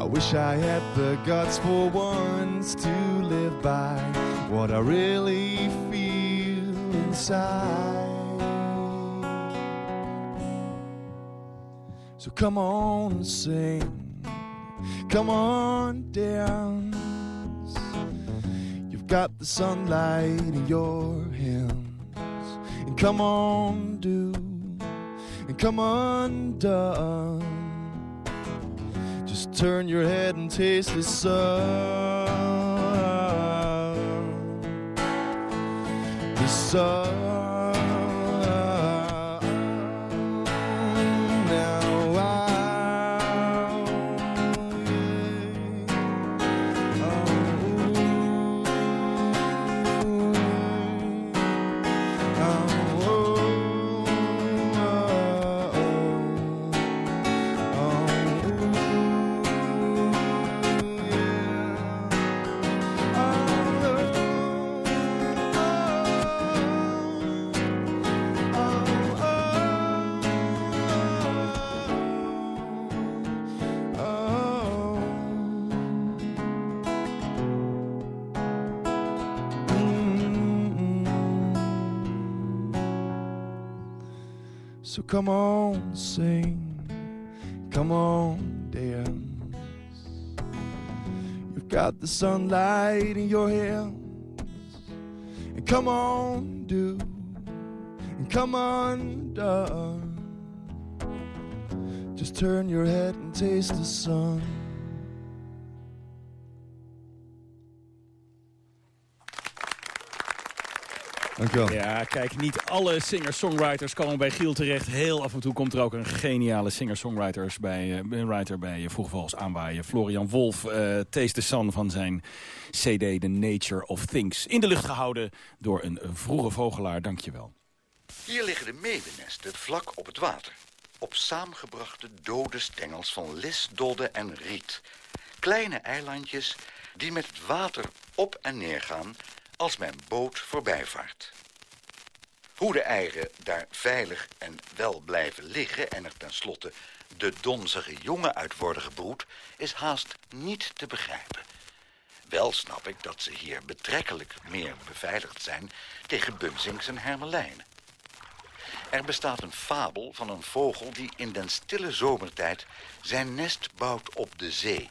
I wish I had the guts for once to live by what I really feel inside. So come on, sing. Come on, dance. You've got the sunlight in your hands. And come on, do. And come undone. Just turn your head and taste the sun. The sun. Come on, sing. Come on, dance. You've got the sunlight in your hands. And come on, do. And come on, undone. Just turn your head and taste the sun.
Dankjewel.
Ja, kijk, niet alle singer-songwriters komen bij Giel terecht. Heel af en toe komt er ook een geniale singer-songwriter bij, uh, writer bij uh, aanwaaien. Florian Wolf, uh, Taste the Sun van zijn CD The Nature of Things. In de lucht gehouden door een vroege vogelaar. Dankjewel.
Hier liggen de meeuwennesten vlak op het water. Op saamgebrachte dode stengels van lis, dodde en riet. Kleine eilandjes die met het water op en neer gaan als mijn boot voorbijvaart. Hoe de eieren daar veilig en wel blijven liggen... en er tenslotte de donzige jongen uit worden gebroed... is haast niet te begrijpen. Wel snap ik dat ze hier betrekkelijk meer beveiligd zijn... tegen bunzings en hermelijnen. Er bestaat een fabel van een vogel die in den stille zomertijd... zijn nest bouwt op de zee.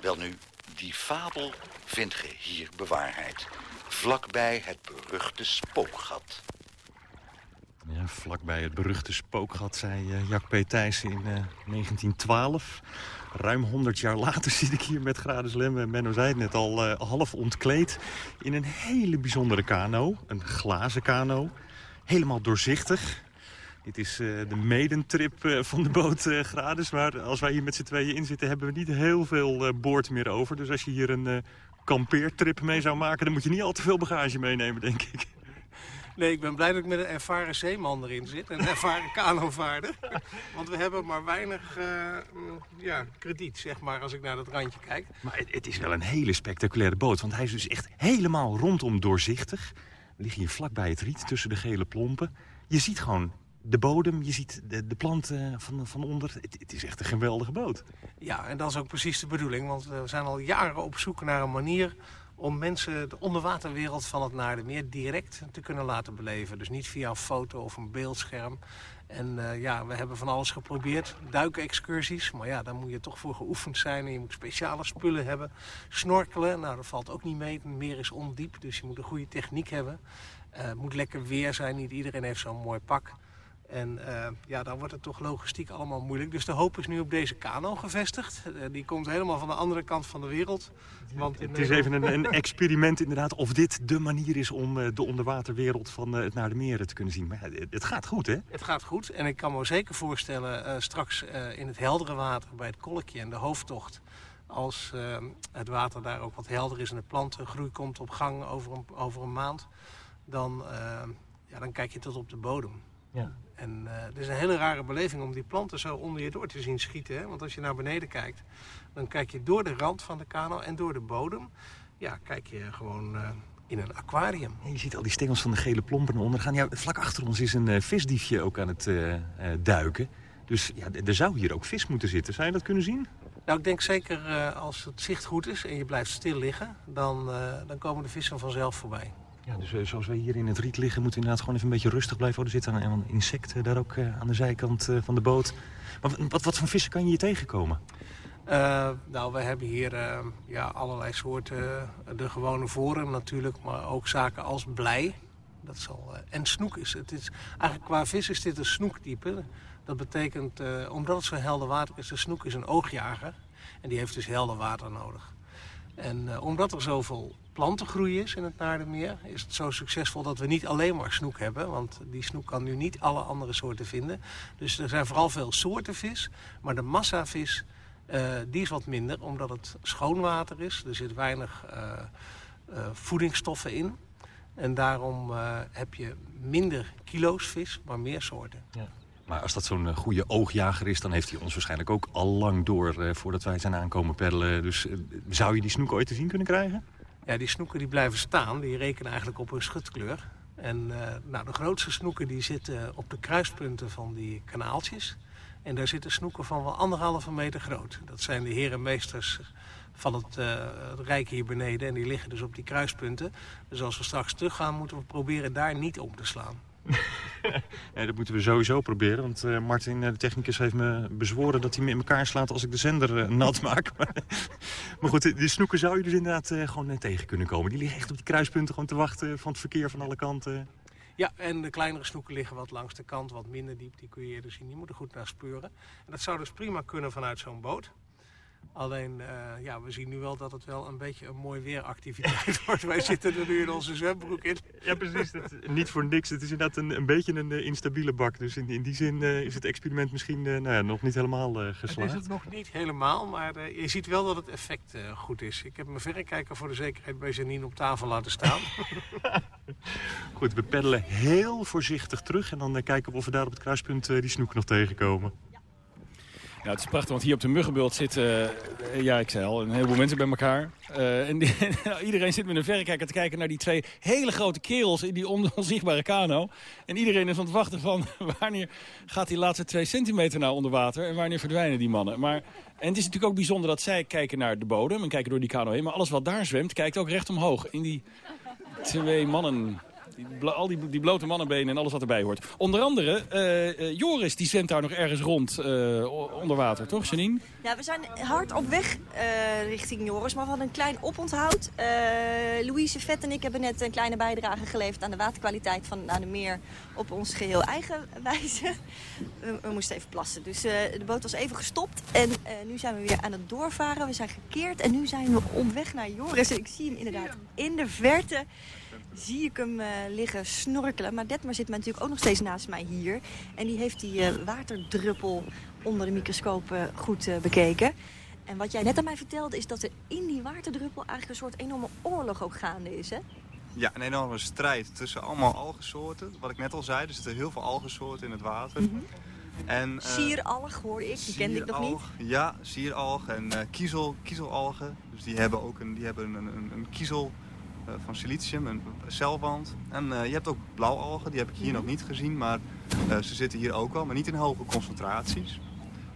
Welnu, die fabel vindt ge hier bewaarheid vlakbij het beruchte spookgat.
Ja, vlakbij het beruchte spookgat, zei uh, Jack P. Thijssen in uh, 1912. Ruim 100 jaar later zit ik hier met Grades Lemme. Menno zei het net al, uh, half ontkleed. In een hele bijzondere kano. Een glazen kano. Helemaal doorzichtig. Dit is de medentrip van de boot Grades. Maar als wij hier met z'n tweeën in zitten... hebben we niet heel veel boord meer over. Dus als je hier een kampeertrip mee zou maken... dan moet je niet al te veel bagage meenemen, denk ik.
Nee, ik ben blij dat ik met een ervaren zeeman erin zit. Een ervaren kanovaarder. Want we hebben maar weinig uh, ja, krediet, zeg maar, als ik naar dat randje kijk.
Maar het, het, is wel een hele spectaculaire boot. Want hij is dus echt helemaal rondom doorzichtig. We liggen hier vlakbij het riet, tussen de gele plompen. Je ziet gewoon de bodem, je ziet de, de planten van, van onder. Het, is echt een geweldige boot.
Ja, en dat is ook precies de bedoeling. Want we zijn al jaren op zoek naar een manier om mensen de onderwaterwereld van het Naardenmeer direct te kunnen laten beleven. Dus niet via een foto of een beeldscherm. En uh, ja, we hebben van alles geprobeerd. Duikexcursies, maar ja, daar moet je toch voor geoefend zijn. En je moet speciale spullen hebben. Snorkelen, nou dat valt ook niet mee. Het meer is ondiep, dus je moet een goede techniek hebben. Het moet lekker weer zijn, niet iedereen heeft zo'n mooi pak. En uh, ja, dan wordt het toch logistiek allemaal moeilijk. Dus de hoop is nu op deze kano gevestigd. Uh, die komt helemaal van de andere kant van de wereld.
Want het is even een, een, experiment inderdaad of dit de manier is om uh, de onderwaterwereld van het naar de meren te kunnen zien. Maar ja, het gaat goed, hè?
Het gaat goed. En ik kan me zeker voorstellen straks in het heldere water bij het kolkje en de hoofdtocht... als het water daar ook wat helder is en de plantengroei komt op gang over een, over een maand... dan, ja, dan kijk je tot op de bodem. Ja. En uh, het is een hele rare beleving om die planten zo onder je door te zien schieten. Hè? Want als je naar beneden kijkt, dan kijk je door de rand van de kano en door de bodem. Ja, kijk je gewoon uh, in een aquarium.
je ziet al die stengels van de gele plompen eronder gaan. Ja, vlak achter ons is een uh, visdiefje ook aan het duiken. Dus ja, er zou hier ook vis moeten zitten. Zou je dat kunnen zien?
Nou, ik denk zeker als het zicht goed is en je blijft stil liggen... dan, dan komen de vissen vanzelf voorbij.
Ja, dus uh, zoals wij hier in het riet liggen, moeten we inderdaad gewoon even een beetje rustig blijven. Oh, er zitten een insecten daar ook uh, aan de zijkant uh, van de boot. Maar wat, wat voor vissen kan je hier tegenkomen?
nou, we hebben hier ja, allerlei soorten. De gewone voren natuurlijk, maar ook zaken als blij. Dat zal, en snoek is het. Is, eigenlijk qua vis is dit een snoektype. Dat betekent, omdat het zo helder water is, de snoek is een oogjager. En die heeft dus helder water nodig. En omdat er zoveel plantengroei is in het Naardenmeer... is het zo succesvol dat we niet alleen maar snoek hebben. Want die snoek kan nu niet alle andere soorten vinden. Dus er zijn vooral veel soorten vis. Maar de massavis uh, die is wat minder, omdat het schoon water is. Er zit weinig uh, uh, voedingsstoffen in. En daarom heb je minder kilo's vis, maar meer soorten. Ja.
Maar als dat zo'n goede oogjager is, dan heeft hij ons waarschijnlijk ook al lang door... voordat wij zijn aankomen peddelen. Dus zou je die snoek ooit te zien kunnen krijgen?
Ja, die snoeken die blijven staan. Die rekenen eigenlijk op hun schutkleur. En uh, nou, de grootste snoeken die zitten op de kruispunten van die kanaaltjes. En daar zitten snoeken van wel anderhalve meter groot. Dat zijn de herenmeesters van het, uh, het Rijk hier beneden. En die liggen dus op die kruispunten. Dus als we straks teruggaan, moeten we proberen daar niet om te slaan.
dat moeten we sowieso proberen. Want uh, Martin, de technicus, heeft me bezworen dat hij me in elkaar slaat als ik de zender uh, nat maak. maar goed, die snoeken zou je dus inderdaad uh, gewoon tegen kunnen komen. Die liggen echt op die kruispunten gewoon te wachten van het verkeer van alle kanten.
Ja, en de kleinere snoeken liggen wat langs de kant, wat minder diep. Die kun je eerder zien. Die moeten goed naar speuren. En dat zou dus prima kunnen vanuit zo'n boot. Alleen, uh, ja, we zien nu wel dat het wel een beetje een mooi weeractiviteit wordt. Wij zitten er nu in onze zwembroek in.
Ja, precies. Dat, niet voor niks. Het is inderdaad een, een beetje een uh, instabiele bak. Dus in, in die zin uh, is het experiment misschien nou ja, nog niet helemaal geslaagd. Het
is het nog niet helemaal, maar je ziet wel dat het effect goed is. Ik heb mijn verrekijker voor de zekerheid bij Janine op tafel laten staan.
goed, we peddelen heel voorzichtig terug. En dan kijken we of we daar op het kruispunt die snoek nog tegenkomen.
Ja, het is prachtig, want hier op de muggenbult zitten, uh, ja, ik zei al, een heleboel mensen bij elkaar. Uh, en die, iedereen zit met een verrekijker te kijken naar die twee hele grote kerels in die on onzichtbare kano. En iedereen is aan het wachten van wanneer gaat die laatste twee centimeter nou onder water en wanneer verdwijnen die mannen. Maar, en het is natuurlijk ook bijzonder dat zij kijken naar de bodem en kijken door die kano heen. Maar alles wat daar zwemt, kijkt ook recht omhoog in die twee mannen die, al die, die blote mannenbenen en alles wat erbij hoort. Onder andere uh, Joris, die zwemt daar nog ergens rond uh, onder water, toch Janine?
Ja, we zijn hard op weg richting Joris, maar we hadden een klein oponthoud. Louise Vet en ik hebben net een kleine bijdrage geleverd aan de waterkwaliteit van de Meer op ons geheel eigen wijze. We, we moesten even plassen, dus de boot was even gestopt en nu zijn we weer aan het doorvaren. We zijn gekeerd en nu zijn we op weg naar Joris. En ik zie hem inderdaad in de verte zie ik hem uh, liggen snorkelen. Maar Detmar zit mij natuurlijk ook nog steeds naast mij hier. En die heeft die uh, waterdruppel onder de microscoop uh, goed bekeken. En wat jij net aan mij vertelde is dat er in die waterdruppel eigenlijk een soort enorme oorlog ook gaande is, hè?
Ja, een enorme strijd tussen allemaal algensoorten. Wat ik net al zei, er zitten heel veel algensoorten in het water. Mm
-hmm. sieralg hoorde ik, die kende ik nog niet.
Ja, sieralg en kiezel, kiezelalgen. Dus die hebben ook een, die hebben een, een, een kiezel eh, van silicium, een celwand. En eh, je hebt ook blauwalgen, die heb ik hier nog niet gezien, maar eh, ze zitten hier ook wel, maar niet in hoge concentraties.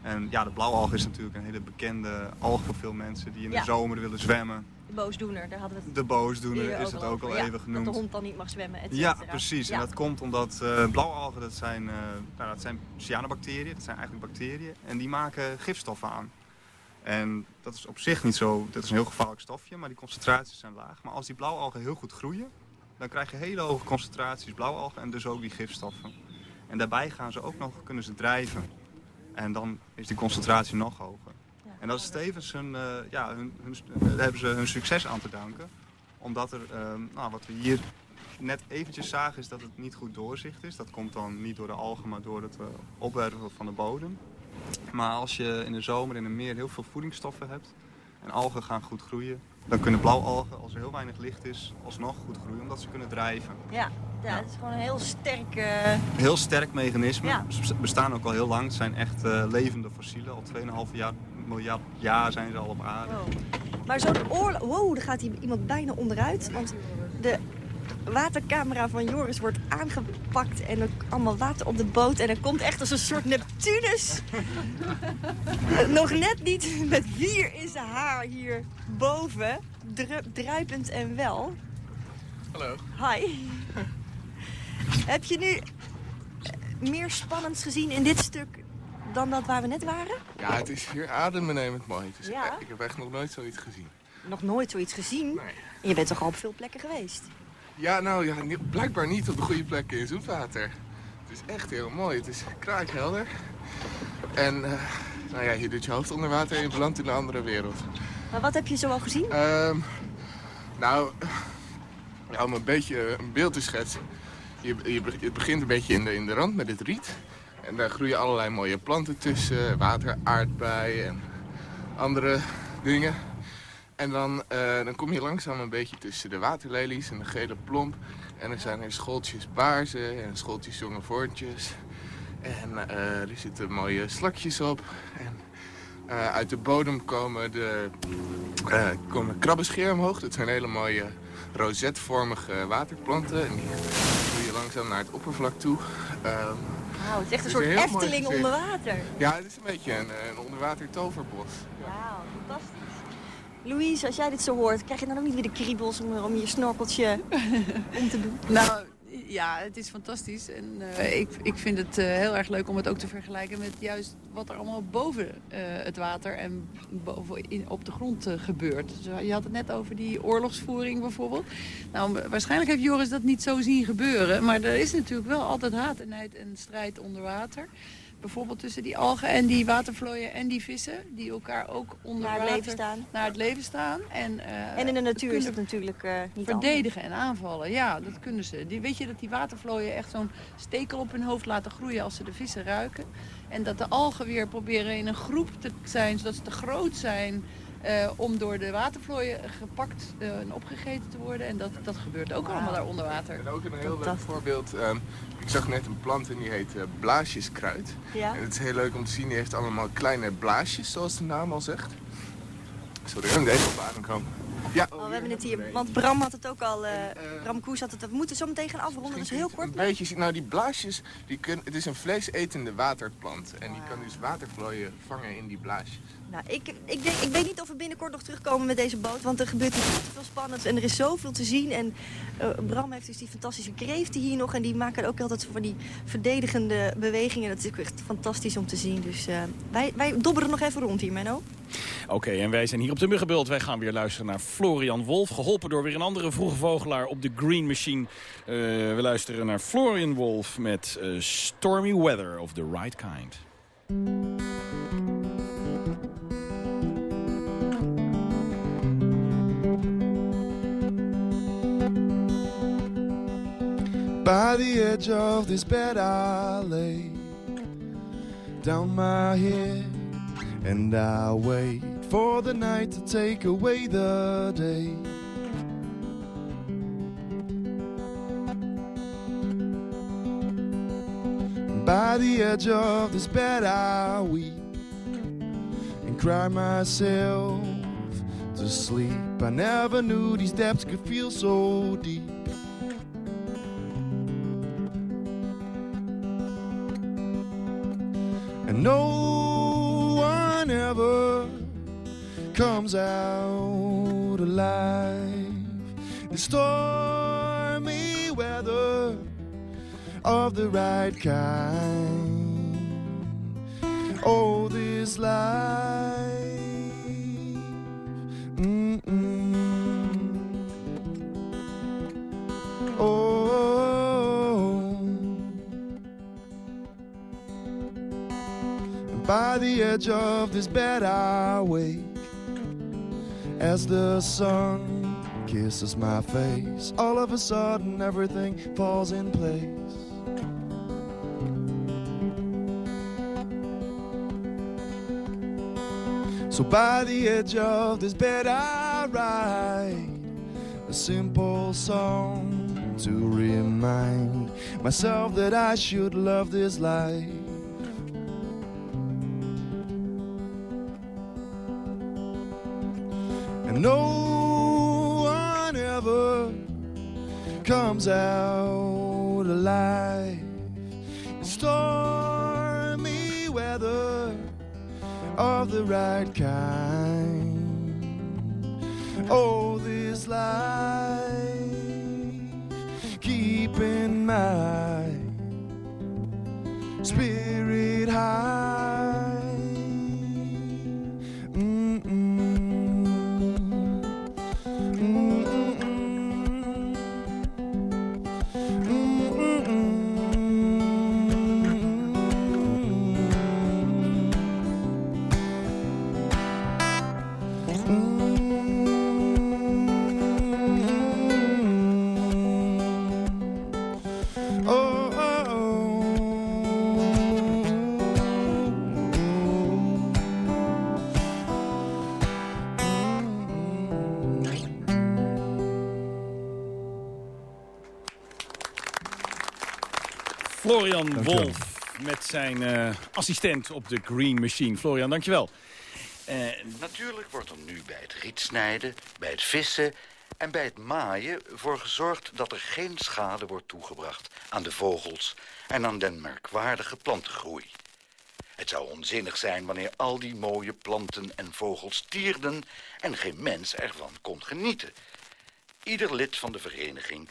En ja, de blauwalg is natuurlijk een hele bekende alg voor veel mensen die in de zomer willen zwemmen.
De boosdoener, daar hadden we het
De boosdoener is het ook al even genoemd.
Dat de hond dan niet mag zwemmen, et
Ja, precies. En dat komt omdat uh, blauwalgen, dat zijn, nou, dat zijn cyanobacteriën, dat zijn eigenlijk bacteriën. En die maken gifstoffen aan. En dat is op zich niet zo, dat is een heel gevaarlijk stofje, maar die concentraties zijn laag. Maar als die blauwalgen heel goed groeien, dan krijg je hele hoge concentraties blauwalgen en dus ook die gifstoffen. En daarbij gaan ze ook nog, kunnen ze drijven. En dan is die concentratie nog hoger. En dat is tevens hun, uh, ja, hun, hun, daar hebben ze hun succes aan te danken. Omdat er, uh, nou, wat we hier net eventjes zagen, is dat het niet goed doorzicht is. Dat komt dan niet door de algen, maar door het uh, opwerpen van de bodem. Maar als je in de zomer in een meer heel veel voedingsstoffen hebt en algen gaan goed groeien, dan kunnen blauwalgen, als er heel weinig licht is, alsnog goed groeien, omdat ze kunnen drijven.
Ja, ja, het is gewoon een heel sterk... Uh...
Heel sterk mechanisme. Ja. Ze bestaan ook al heel lang. Het zijn echt uh, levende fossielen. Al 2,5 jaar, miljard jaar zijn ze al op aarde.
Wow. Maar zo'n oorlog... Wow, daar gaat hier iemand bijna onderuit. Want de watercamera van Joris wordt aangepakt en er allemaal water op de boot. En er komt echt als een soort Neptunus. Nog net niet met vier in zijn haar hier boven. druipend en wel.
Hallo.
Hi. Heb je nu eh, meer spannends gezien in dit stuk dan dat waar we net waren?
Ja, het is hier adembenemend mooi. Het is ja. ik heb echt nog nooit zoiets gezien.
Nog nooit zoiets gezien? Nee. je bent toch al op veel plekken geweest?
Ja, nou ja, blijkbaar niet op de goede plekken in zoetwater. Het is echt heel mooi. Het is kraakhelder. En uh, nou ja, je doet je hoofd onder water en je belandt in een andere wereld.
Maar wat heb je zo al gezien?
Uh, nou, om een beetje een beeld te schetsen. Je, je, het begint een beetje in de, in de rand met het riet. En daar groeien allerlei mooie planten tussen. Water, aardbei en andere dingen. En dan, uh, dan kom je langzaam een beetje tussen de waterlelies en de gele plomp. En er zijn er schooltjes baarzen en schooltjes jonge voortjes. En uh, er zitten mooie slakjes op. En uh, uit de bodem komen de komen krabbenscheer omhoog. Dat zijn hele mooie rozetvormige waterplanten. En die groeien langzaam naar het oppervlak toe.
Um, Wauw, het is echt een soort Efteling onder water.
Ja, het is een beetje een, een onderwater toverbos.
Wauw, fantastisch. Louise, als jij dit zo hoort, krijg je dan ook niet weer de kriebels om, om je snorkeltje om te doen?
Nou, ja, het is fantastisch. En uh, ik, ik vind het uh, heel erg leuk om het ook te vergelijken met juist wat er allemaal boven uh, het water en boven in, op de grond gebeurt. Dus, je had het net over die oorlogsvoering bijvoorbeeld. Nou, waarschijnlijk heeft Joris dat niet zo zien gebeuren. Maar er is natuurlijk wel altijd haat en en strijd onder water. Bijvoorbeeld tussen die algen en die watervlooien en die vissen. Die elkaar ook onder
Naar het
water
leven staan.
Naar het leven staan. En, eh,
En in de natuur is het natuurlijk eh, niet
Verdedigen en aanvallen, ja, dat kunnen ze. Die, weet je dat die watervlooien echt zo'n stekel op hun hoofd laten groeien als ze de vissen ruiken? En dat de algen weer proberen in een groep te zijn, zodat ze te groot zijn... eh, om door de watervlooien gepakt eh, en opgegeten te worden. En dat, dat gebeurt ook allemaal daar onder water.
En ook een heel leuk voorbeeld. ehm, ik zag net een plant en die heet eh, blaasjeskruid.
Ja.
En het is heel leuk om te zien. Die heeft allemaal kleine blaasjes, zoals de naam al zegt. Sorry, ik moet even op adem komen. Ja,
Oh, we hebben het hier, want Bram had het ook al, eh Bram Koes had het, we moeten zo meteen gaan afronden, dus heel kort.
Een beetje, nou die blaasjes, die kun, het is een vleesetende waterplant. En die kan dus watervlooien vangen in die blaasjes.
Nou, ik, ik, denk, ik weet niet of we binnenkort nog terugkomen met deze boot, want er gebeurt hier veel spannends en er is zoveel te zien. En eh, Bram heeft dus die fantastische kreeften hier nog en die maken ook altijd van die verdedigende bewegingen. Dat is ook echt fantastisch om te zien. Dus eh, wij, wij dobberen nog even rond hier, Menno.
Oké, en wij zijn hier op de Muggenbult. Wij gaan weer luisteren naar Florian Wolf. Geholpen door weer een andere vroege vogelaar op de Green Machine. Eh, we luisteren naar Florian Wolf met Stormy Weather of the Right Kind.
By the edge of this bed I lay down my head and I wait for the night to take away the day. By the edge of this bed I weep and cry myself to sleep. I never knew these depths could feel so deep. No one ever comes out alive. The stormy weather of the right kind. Oh, this life. By the edge of this bed I wake as the sun kisses my face. All of a sudden, everything falls in place. So by the edge of this bed I write a simple song to remind myself that I should love this life. No one ever comes out alive. in Stormy weather of the right kind. Oh, this life, keep in mind, spirit high.
Florian
Dankjewel.
Wolf met zijn eh, assistent op de Green Machine. Florian, dankjewel. Eh,
Natuurlijk wordt er nu bij het rietsnijden, bij het vissen en bij het maaien voor gezorgd dat er geen schade wordt toegebracht aan de vogels en aan den merkwaardige plantengroei. Het zou onzinnig zijn wanneer al die mooie planten en vogels stierden en geen mens ervan kon genieten. Ieder lid van de vereniging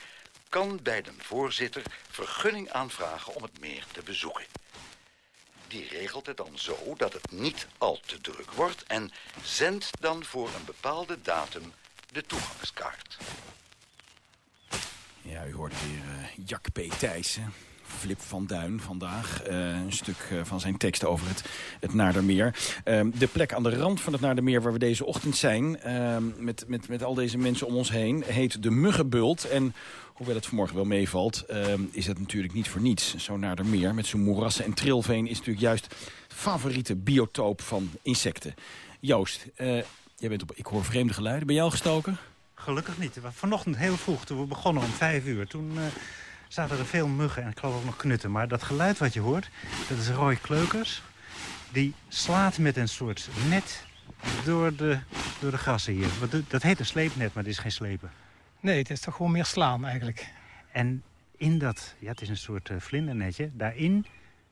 kan bij de voorzitter vergunning aanvragen om het meer te bezoeken. Die regelt het dan zo dat het niet al te druk wordt en zendt dan voor een bepaalde datum de toegangskaart.
Ja, u hoort weer eh Jack P. Thijssen. Flip van Duin vandaag. Eh, een stuk eh, van zijn tekst over het, het Naardermeer. Ehm, de plek aan de rand van het Naardermeer waar we deze ochtend zijn... Ehm, met, met, met al deze mensen om ons heen, heet de Muggenbult. En hoewel het vanmorgen wel meevalt, ehm, is het natuurlijk niet voor niets. Zo Naardermeer met zijn moerassen en trilveen... is natuurlijk juist favoriete biotoop van insecten. Joost, uh, jij bent op, ik hoor vreemde geluiden. Ben jij al gestoken?
Gelukkig niet. Vanochtend heel vroeg, toen we begonnen om vijf uur... toen uh, zaten er veel muggen en ik geloof ook nog knutten. Maar dat geluid wat je hoort, dat is Roy Kleukers. Die slaat met een soort net door de, door de grassen hier. Dat heet een sleepnet, maar het is geen slepen.
Nee, het is toch gewoon meer slaan eigenlijk.
En in dat, ja, het is een soort uh, vlindernetje, daarin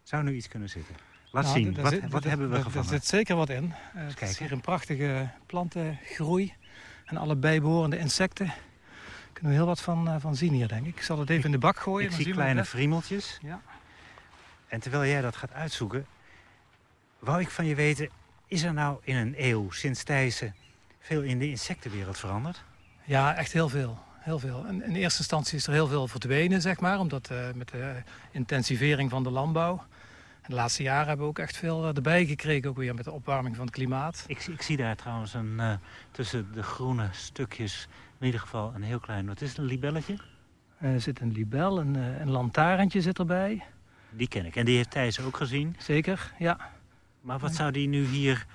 zou nu iets kunnen zitten. Laat nou, zien, wat, wat hebben we gevonden?
Er zit zeker wat in. Uh, het is hier een prachtige plantengroei. En alle bijbehorende insecten. Kunnen we heel wat van, uh, van zien hier, denk ik. Ik zal het even in de bak gooien.
Ik zie kleine friemeltjes. Ja. En terwijl jij dat gaat uitzoeken... wou ik van je weten... is er nou in een eeuw, sinds Thijssen... veel in de insectenwereld veranderd?
Ja, echt heel veel. Heel veel. En in eerste instantie is er heel veel verdwenen, zeg maar. Omdat uh, met de intensivering van de landbouw de laatste jaren hebben we ook echt veel eh, erbij gekregen, ook weer met de opwarming van het klimaat.
Ik, ik zie daar trouwens een, uh, tussen de groene stukjes, in ieder geval een heel klein, wat is het, een libelletje?
Er zit een libel, een, een lantaarntje zit erbij.
Die ken ik. En die heeft Thijs ook gezien?
Zeker, ja.
Maar wat zou die nu hier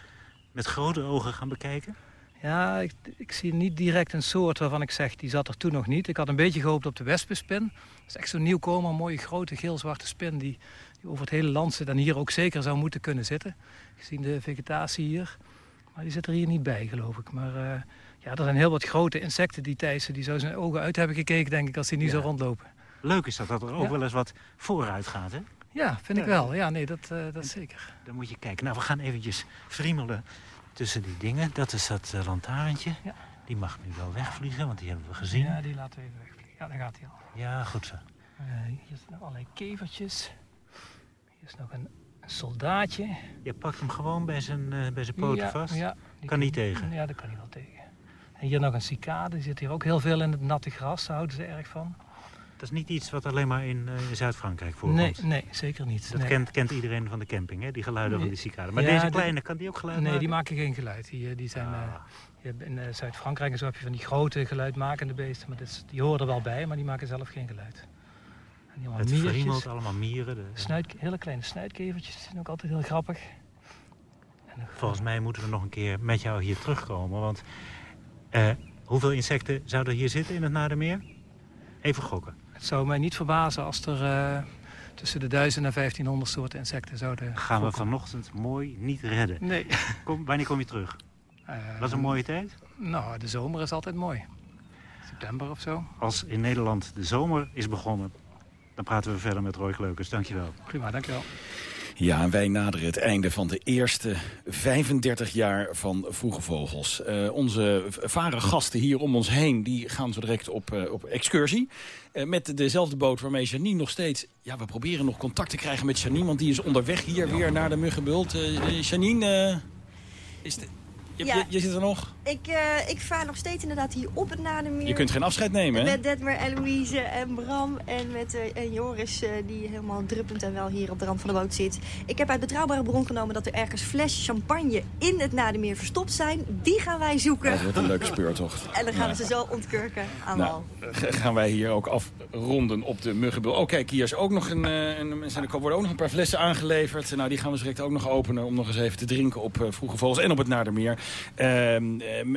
met grote ogen gaan bekijken?
Ja, ik, ik, zie niet direct een soort waarvan ik zeg, die zat er toen nog niet. Ik had een beetje gehoopt op de wespenspin. Dat is echt zo'n nieuwkomer, een mooie grote geel-zwarte spin... Die, die over het hele land zit en hier ook zeker zou moeten kunnen zitten. Gezien de vegetatie hier. Maar die zit er hier niet bij, geloof ik. Maar uh, ja, er zijn heel wat grote insecten die Thijssen... die zo zijn ogen uit hebben gekeken, denk ik, als die nu ja. zo rondlopen.
Leuk is dat, dat er ook ja. wel eens wat vooruit gaat, hè?
Ja, vind ik wel. Ja, nee, dat, uh, dat zeker.
Dan moet je kijken. Nou, we gaan eventjes friemelen tussen die dingen. Dat is dat uh, lantaarntje. Ja. Die mag nu wel wegvliegen, want die hebben we gezien.
Ja, die laten we even wegvliegen. Ja, daar gaat hij al.
Ja, goed zo.
Uh, hier nog allerlei kevertjes. Hier is nog een, soldaatje.
Je pakt hem gewoon bij zijn, uh, bij zijn poten
ja,
vast?
Ja.
Kan niet tegen?
Ja, dat kan hij wel tegen. En hier nog een cicade. Die zit hier ook heel veel in het natte gras. Daar houden ze erg van.
Dat is niet iets wat alleen maar in, uh, Zuid-Frankrijk voorkomt?
Nee, nee, zeker niet.
Dat
nee.
kent, kent iedereen van de camping, hè? die geluiden van die cicade. Maar ja, deze kleine, kan die ook geluid
nee,
maken?
Nee, die maken geen geluid. Die, die zijn, ah. uh, in uh, Zuid-Frankrijk en zo heb je van die grote geluidmakende beesten. Maar die horen er wel bij, maar die maken zelf geen geluid.
En die het friemelt allemaal mieren. De,
Snuit, hele kleine snuitkevertjes, die zijn ook altijd heel grappig.
En Volgens mij moeten we nog een keer met jou hier terugkomen. Want hoeveel insecten zouden hier zitten in het Nadermeer? Even gokken.
Het zou mij niet verbazen als er uh, tussen de 1000 en 1500 soorten insecten zouden
Gaan
voorkomen.
we vanochtend mooi niet redden.
Nee.
Kom, wanneer kom je terug? Uh, Wat is een mooie tijd?
Nou, de zomer is altijd mooi. September of zo.
Als in Nederland de zomer is begonnen, dan praten we verder met Roy Kleukers. Dankjewel.
Prima, dankjewel.
Ja, wij naderen het einde van de eerste 35 jaar van Vroege Vogels. Uh, onze varen gasten hier om ons heen, die gaan zo direct op, uh, op excursie. Uh, met dezelfde boot waarmee Janine nog steeds... Ja, we proberen nog contact te krijgen met Janine, want die is onderweg hier weer naar de Muggenbult. Janine, is de... Je, ja. je, je, zit er nog?
Ik, uh, ik vaar nog steeds inderdaad hier op het Nadermeer.
Je kunt geen afscheid nemen, hè?
Met Detmer en Louise en Bram en met uh, en Joris... Uh, die helemaal druppend en wel hier op de rand van de boot zit. Ik heb uit betrouwbare bron genomen dat er ergens fles champagne in het Nadermeer verstopt zijn. Die gaan wij zoeken.
Dat wordt een leuke speurtocht.
en dan gaan ja. we ze zo ontkurken aan
nou, Gaan wij hier ook afronden op de Muggenbul. Oh, kijk, hier is ook nog een, een, zijn er worden ook nog een paar flessen aangeleverd. Nou, die gaan we direct ook nog openen om nog eens even te drinken op Vroege Vogels en op het Nadermeer. Uh,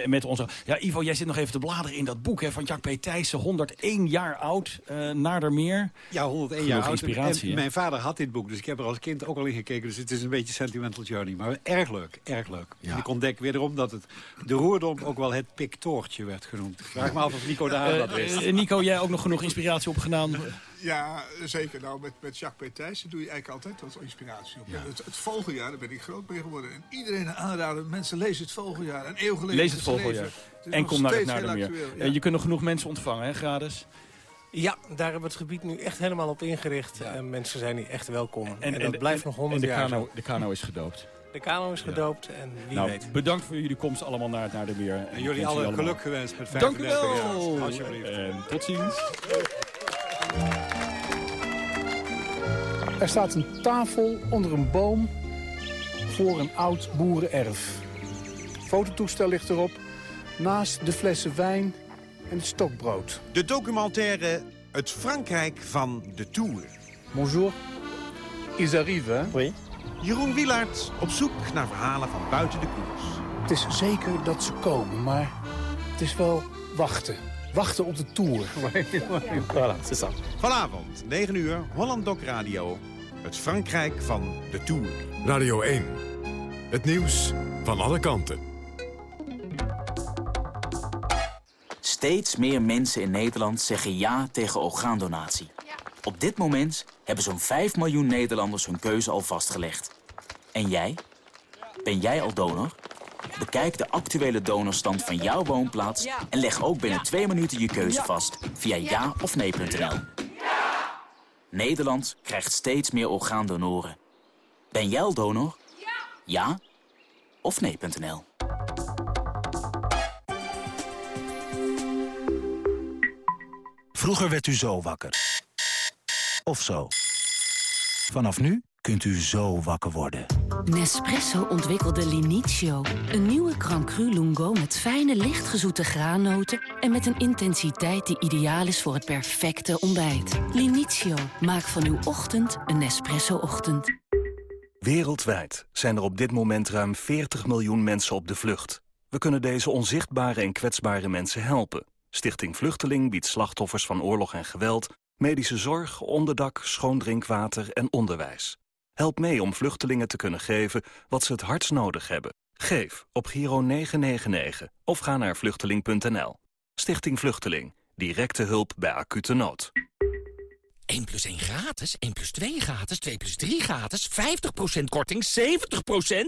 met onze... Ja, Ivo, jij zit nog even te bladeren in dat boek hè, van Jack P. Thijssen. 101 jaar oud, uh, Nadermeer.
Ja, 101 jaar oud. Inspiratie, en, mijn vader had dit boek, dus ik heb er als kind ook al in gekeken. Dus het is een beetje sentimental journey. Maar erg leuk, erg leuk. Ja. En ik ontdek wederom dat het de roerdomp ook wel het piktoortje werd genoemd. Vraag me af of Nico de Haan dat wist.
Nico, jij ook nog genoeg inspiratie opgedaan?
Ja, zeker. Nou, met, met Jacques P. Thijssen doe je eigenlijk altijd wat inspiratie op. Ja. Het, het, vogeljaar, daar ben ik groot mee geworden. En iedereen aanraden, mensen lezen het vogeljaar. Een eeuw geleden.
Lees het vogeljaar. Het en kom naar het Naardermeer. Ja. Je kunt nog genoeg mensen ontvangen, hè, gratis?
Ja, daar hebben we het gebied nu echt helemaal op ingericht. Ja. En mensen zijn hier echt welkom. En, en, en dat en, blijft nog honderd jaar
En de kano is gedoopt.
De kano is gedoopt ja. en wie
nou,
weet.
Bedankt voor jullie komst allemaal naar het Naardermeer.
En, en jullie alle geluk gewenst met 35
Dank u wel.
jaar. Alsjeblieft.
En tot ziens.
Er staat een tafel onder een boom voor een oud boerenerf. Fototoestel ligt erop, naast de flessen wijn en het stokbrood.
De documentaire Het Frankrijk van de Tour.
Bonjour. Ils arrivent, hè?
Oui. Jeroen Wielaert op zoek naar verhalen van buiten de koers.
Het is zeker dat ze komen, maar het is wel wachten. Wachten op de Tour.
voilà, c'est ça. Vanavond, 9 uur, Holland Doc Radio. Het Frankrijk van de Tour.
Radio 1. Het nieuws van alle kanten.
Steeds meer mensen in Nederland zeggen ja tegen orgaandonatie. Op dit moment hebben zo'n 5 miljoen Nederlanders hun keuze al vastgelegd. En jij? Ben jij al donor? Bekijk de actuele donorstand van jouw woonplaats... en leg ook binnen twee minuten je keuze vast via ja of nee.nl. Nederland krijgt steeds meer orgaandonoren. Ben jij al donor? Ja of nee.nl.
Vroeger werd u zo wakker. Of zo. Vanaf nu kunt u zo wakker worden.
Nespresso ontwikkelde Linizio. Een nieuwe Crancru Lungo met fijne, lichtgezoete graannoten... en met een intensiteit die ideaal is voor het perfecte ontbijt. Linizio, maak van uw ochtend een Nespresso-ochtend.
Wereldwijd zijn er op dit moment ruim 40 miljoen mensen op de vlucht. We kunnen deze onzichtbare en kwetsbare mensen helpen. Stichting Vluchteling biedt slachtoffers van oorlog en geweld... medische zorg, onderdak, schoon drinkwater en onderwijs. Help mee om vluchtelingen te kunnen geven wat ze het hardst nodig hebben. Geef op Giro 999 of ga naar vluchteling.nl. Stichting Vluchteling. Directe hulp bij acute nood.
1 plus 1 gratis, 1 plus 2 gratis, 2 plus 3 gratis, 50% korting, 70%.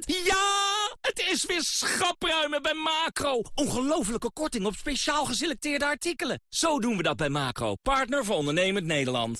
Ja! Het is weer schapruimen bij Macro. Ongelofelijke korting op speciaal geselecteerde artikelen. Zo doen we dat bij Macro, partner voor ondernemend Nederland.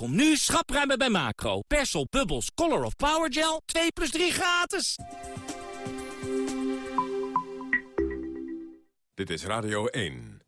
Kom nu schapruimen bij Macro. Persol, Bubbles, Color of Power Gel. 2 plus 3 gratis.
Dit is Radio 1.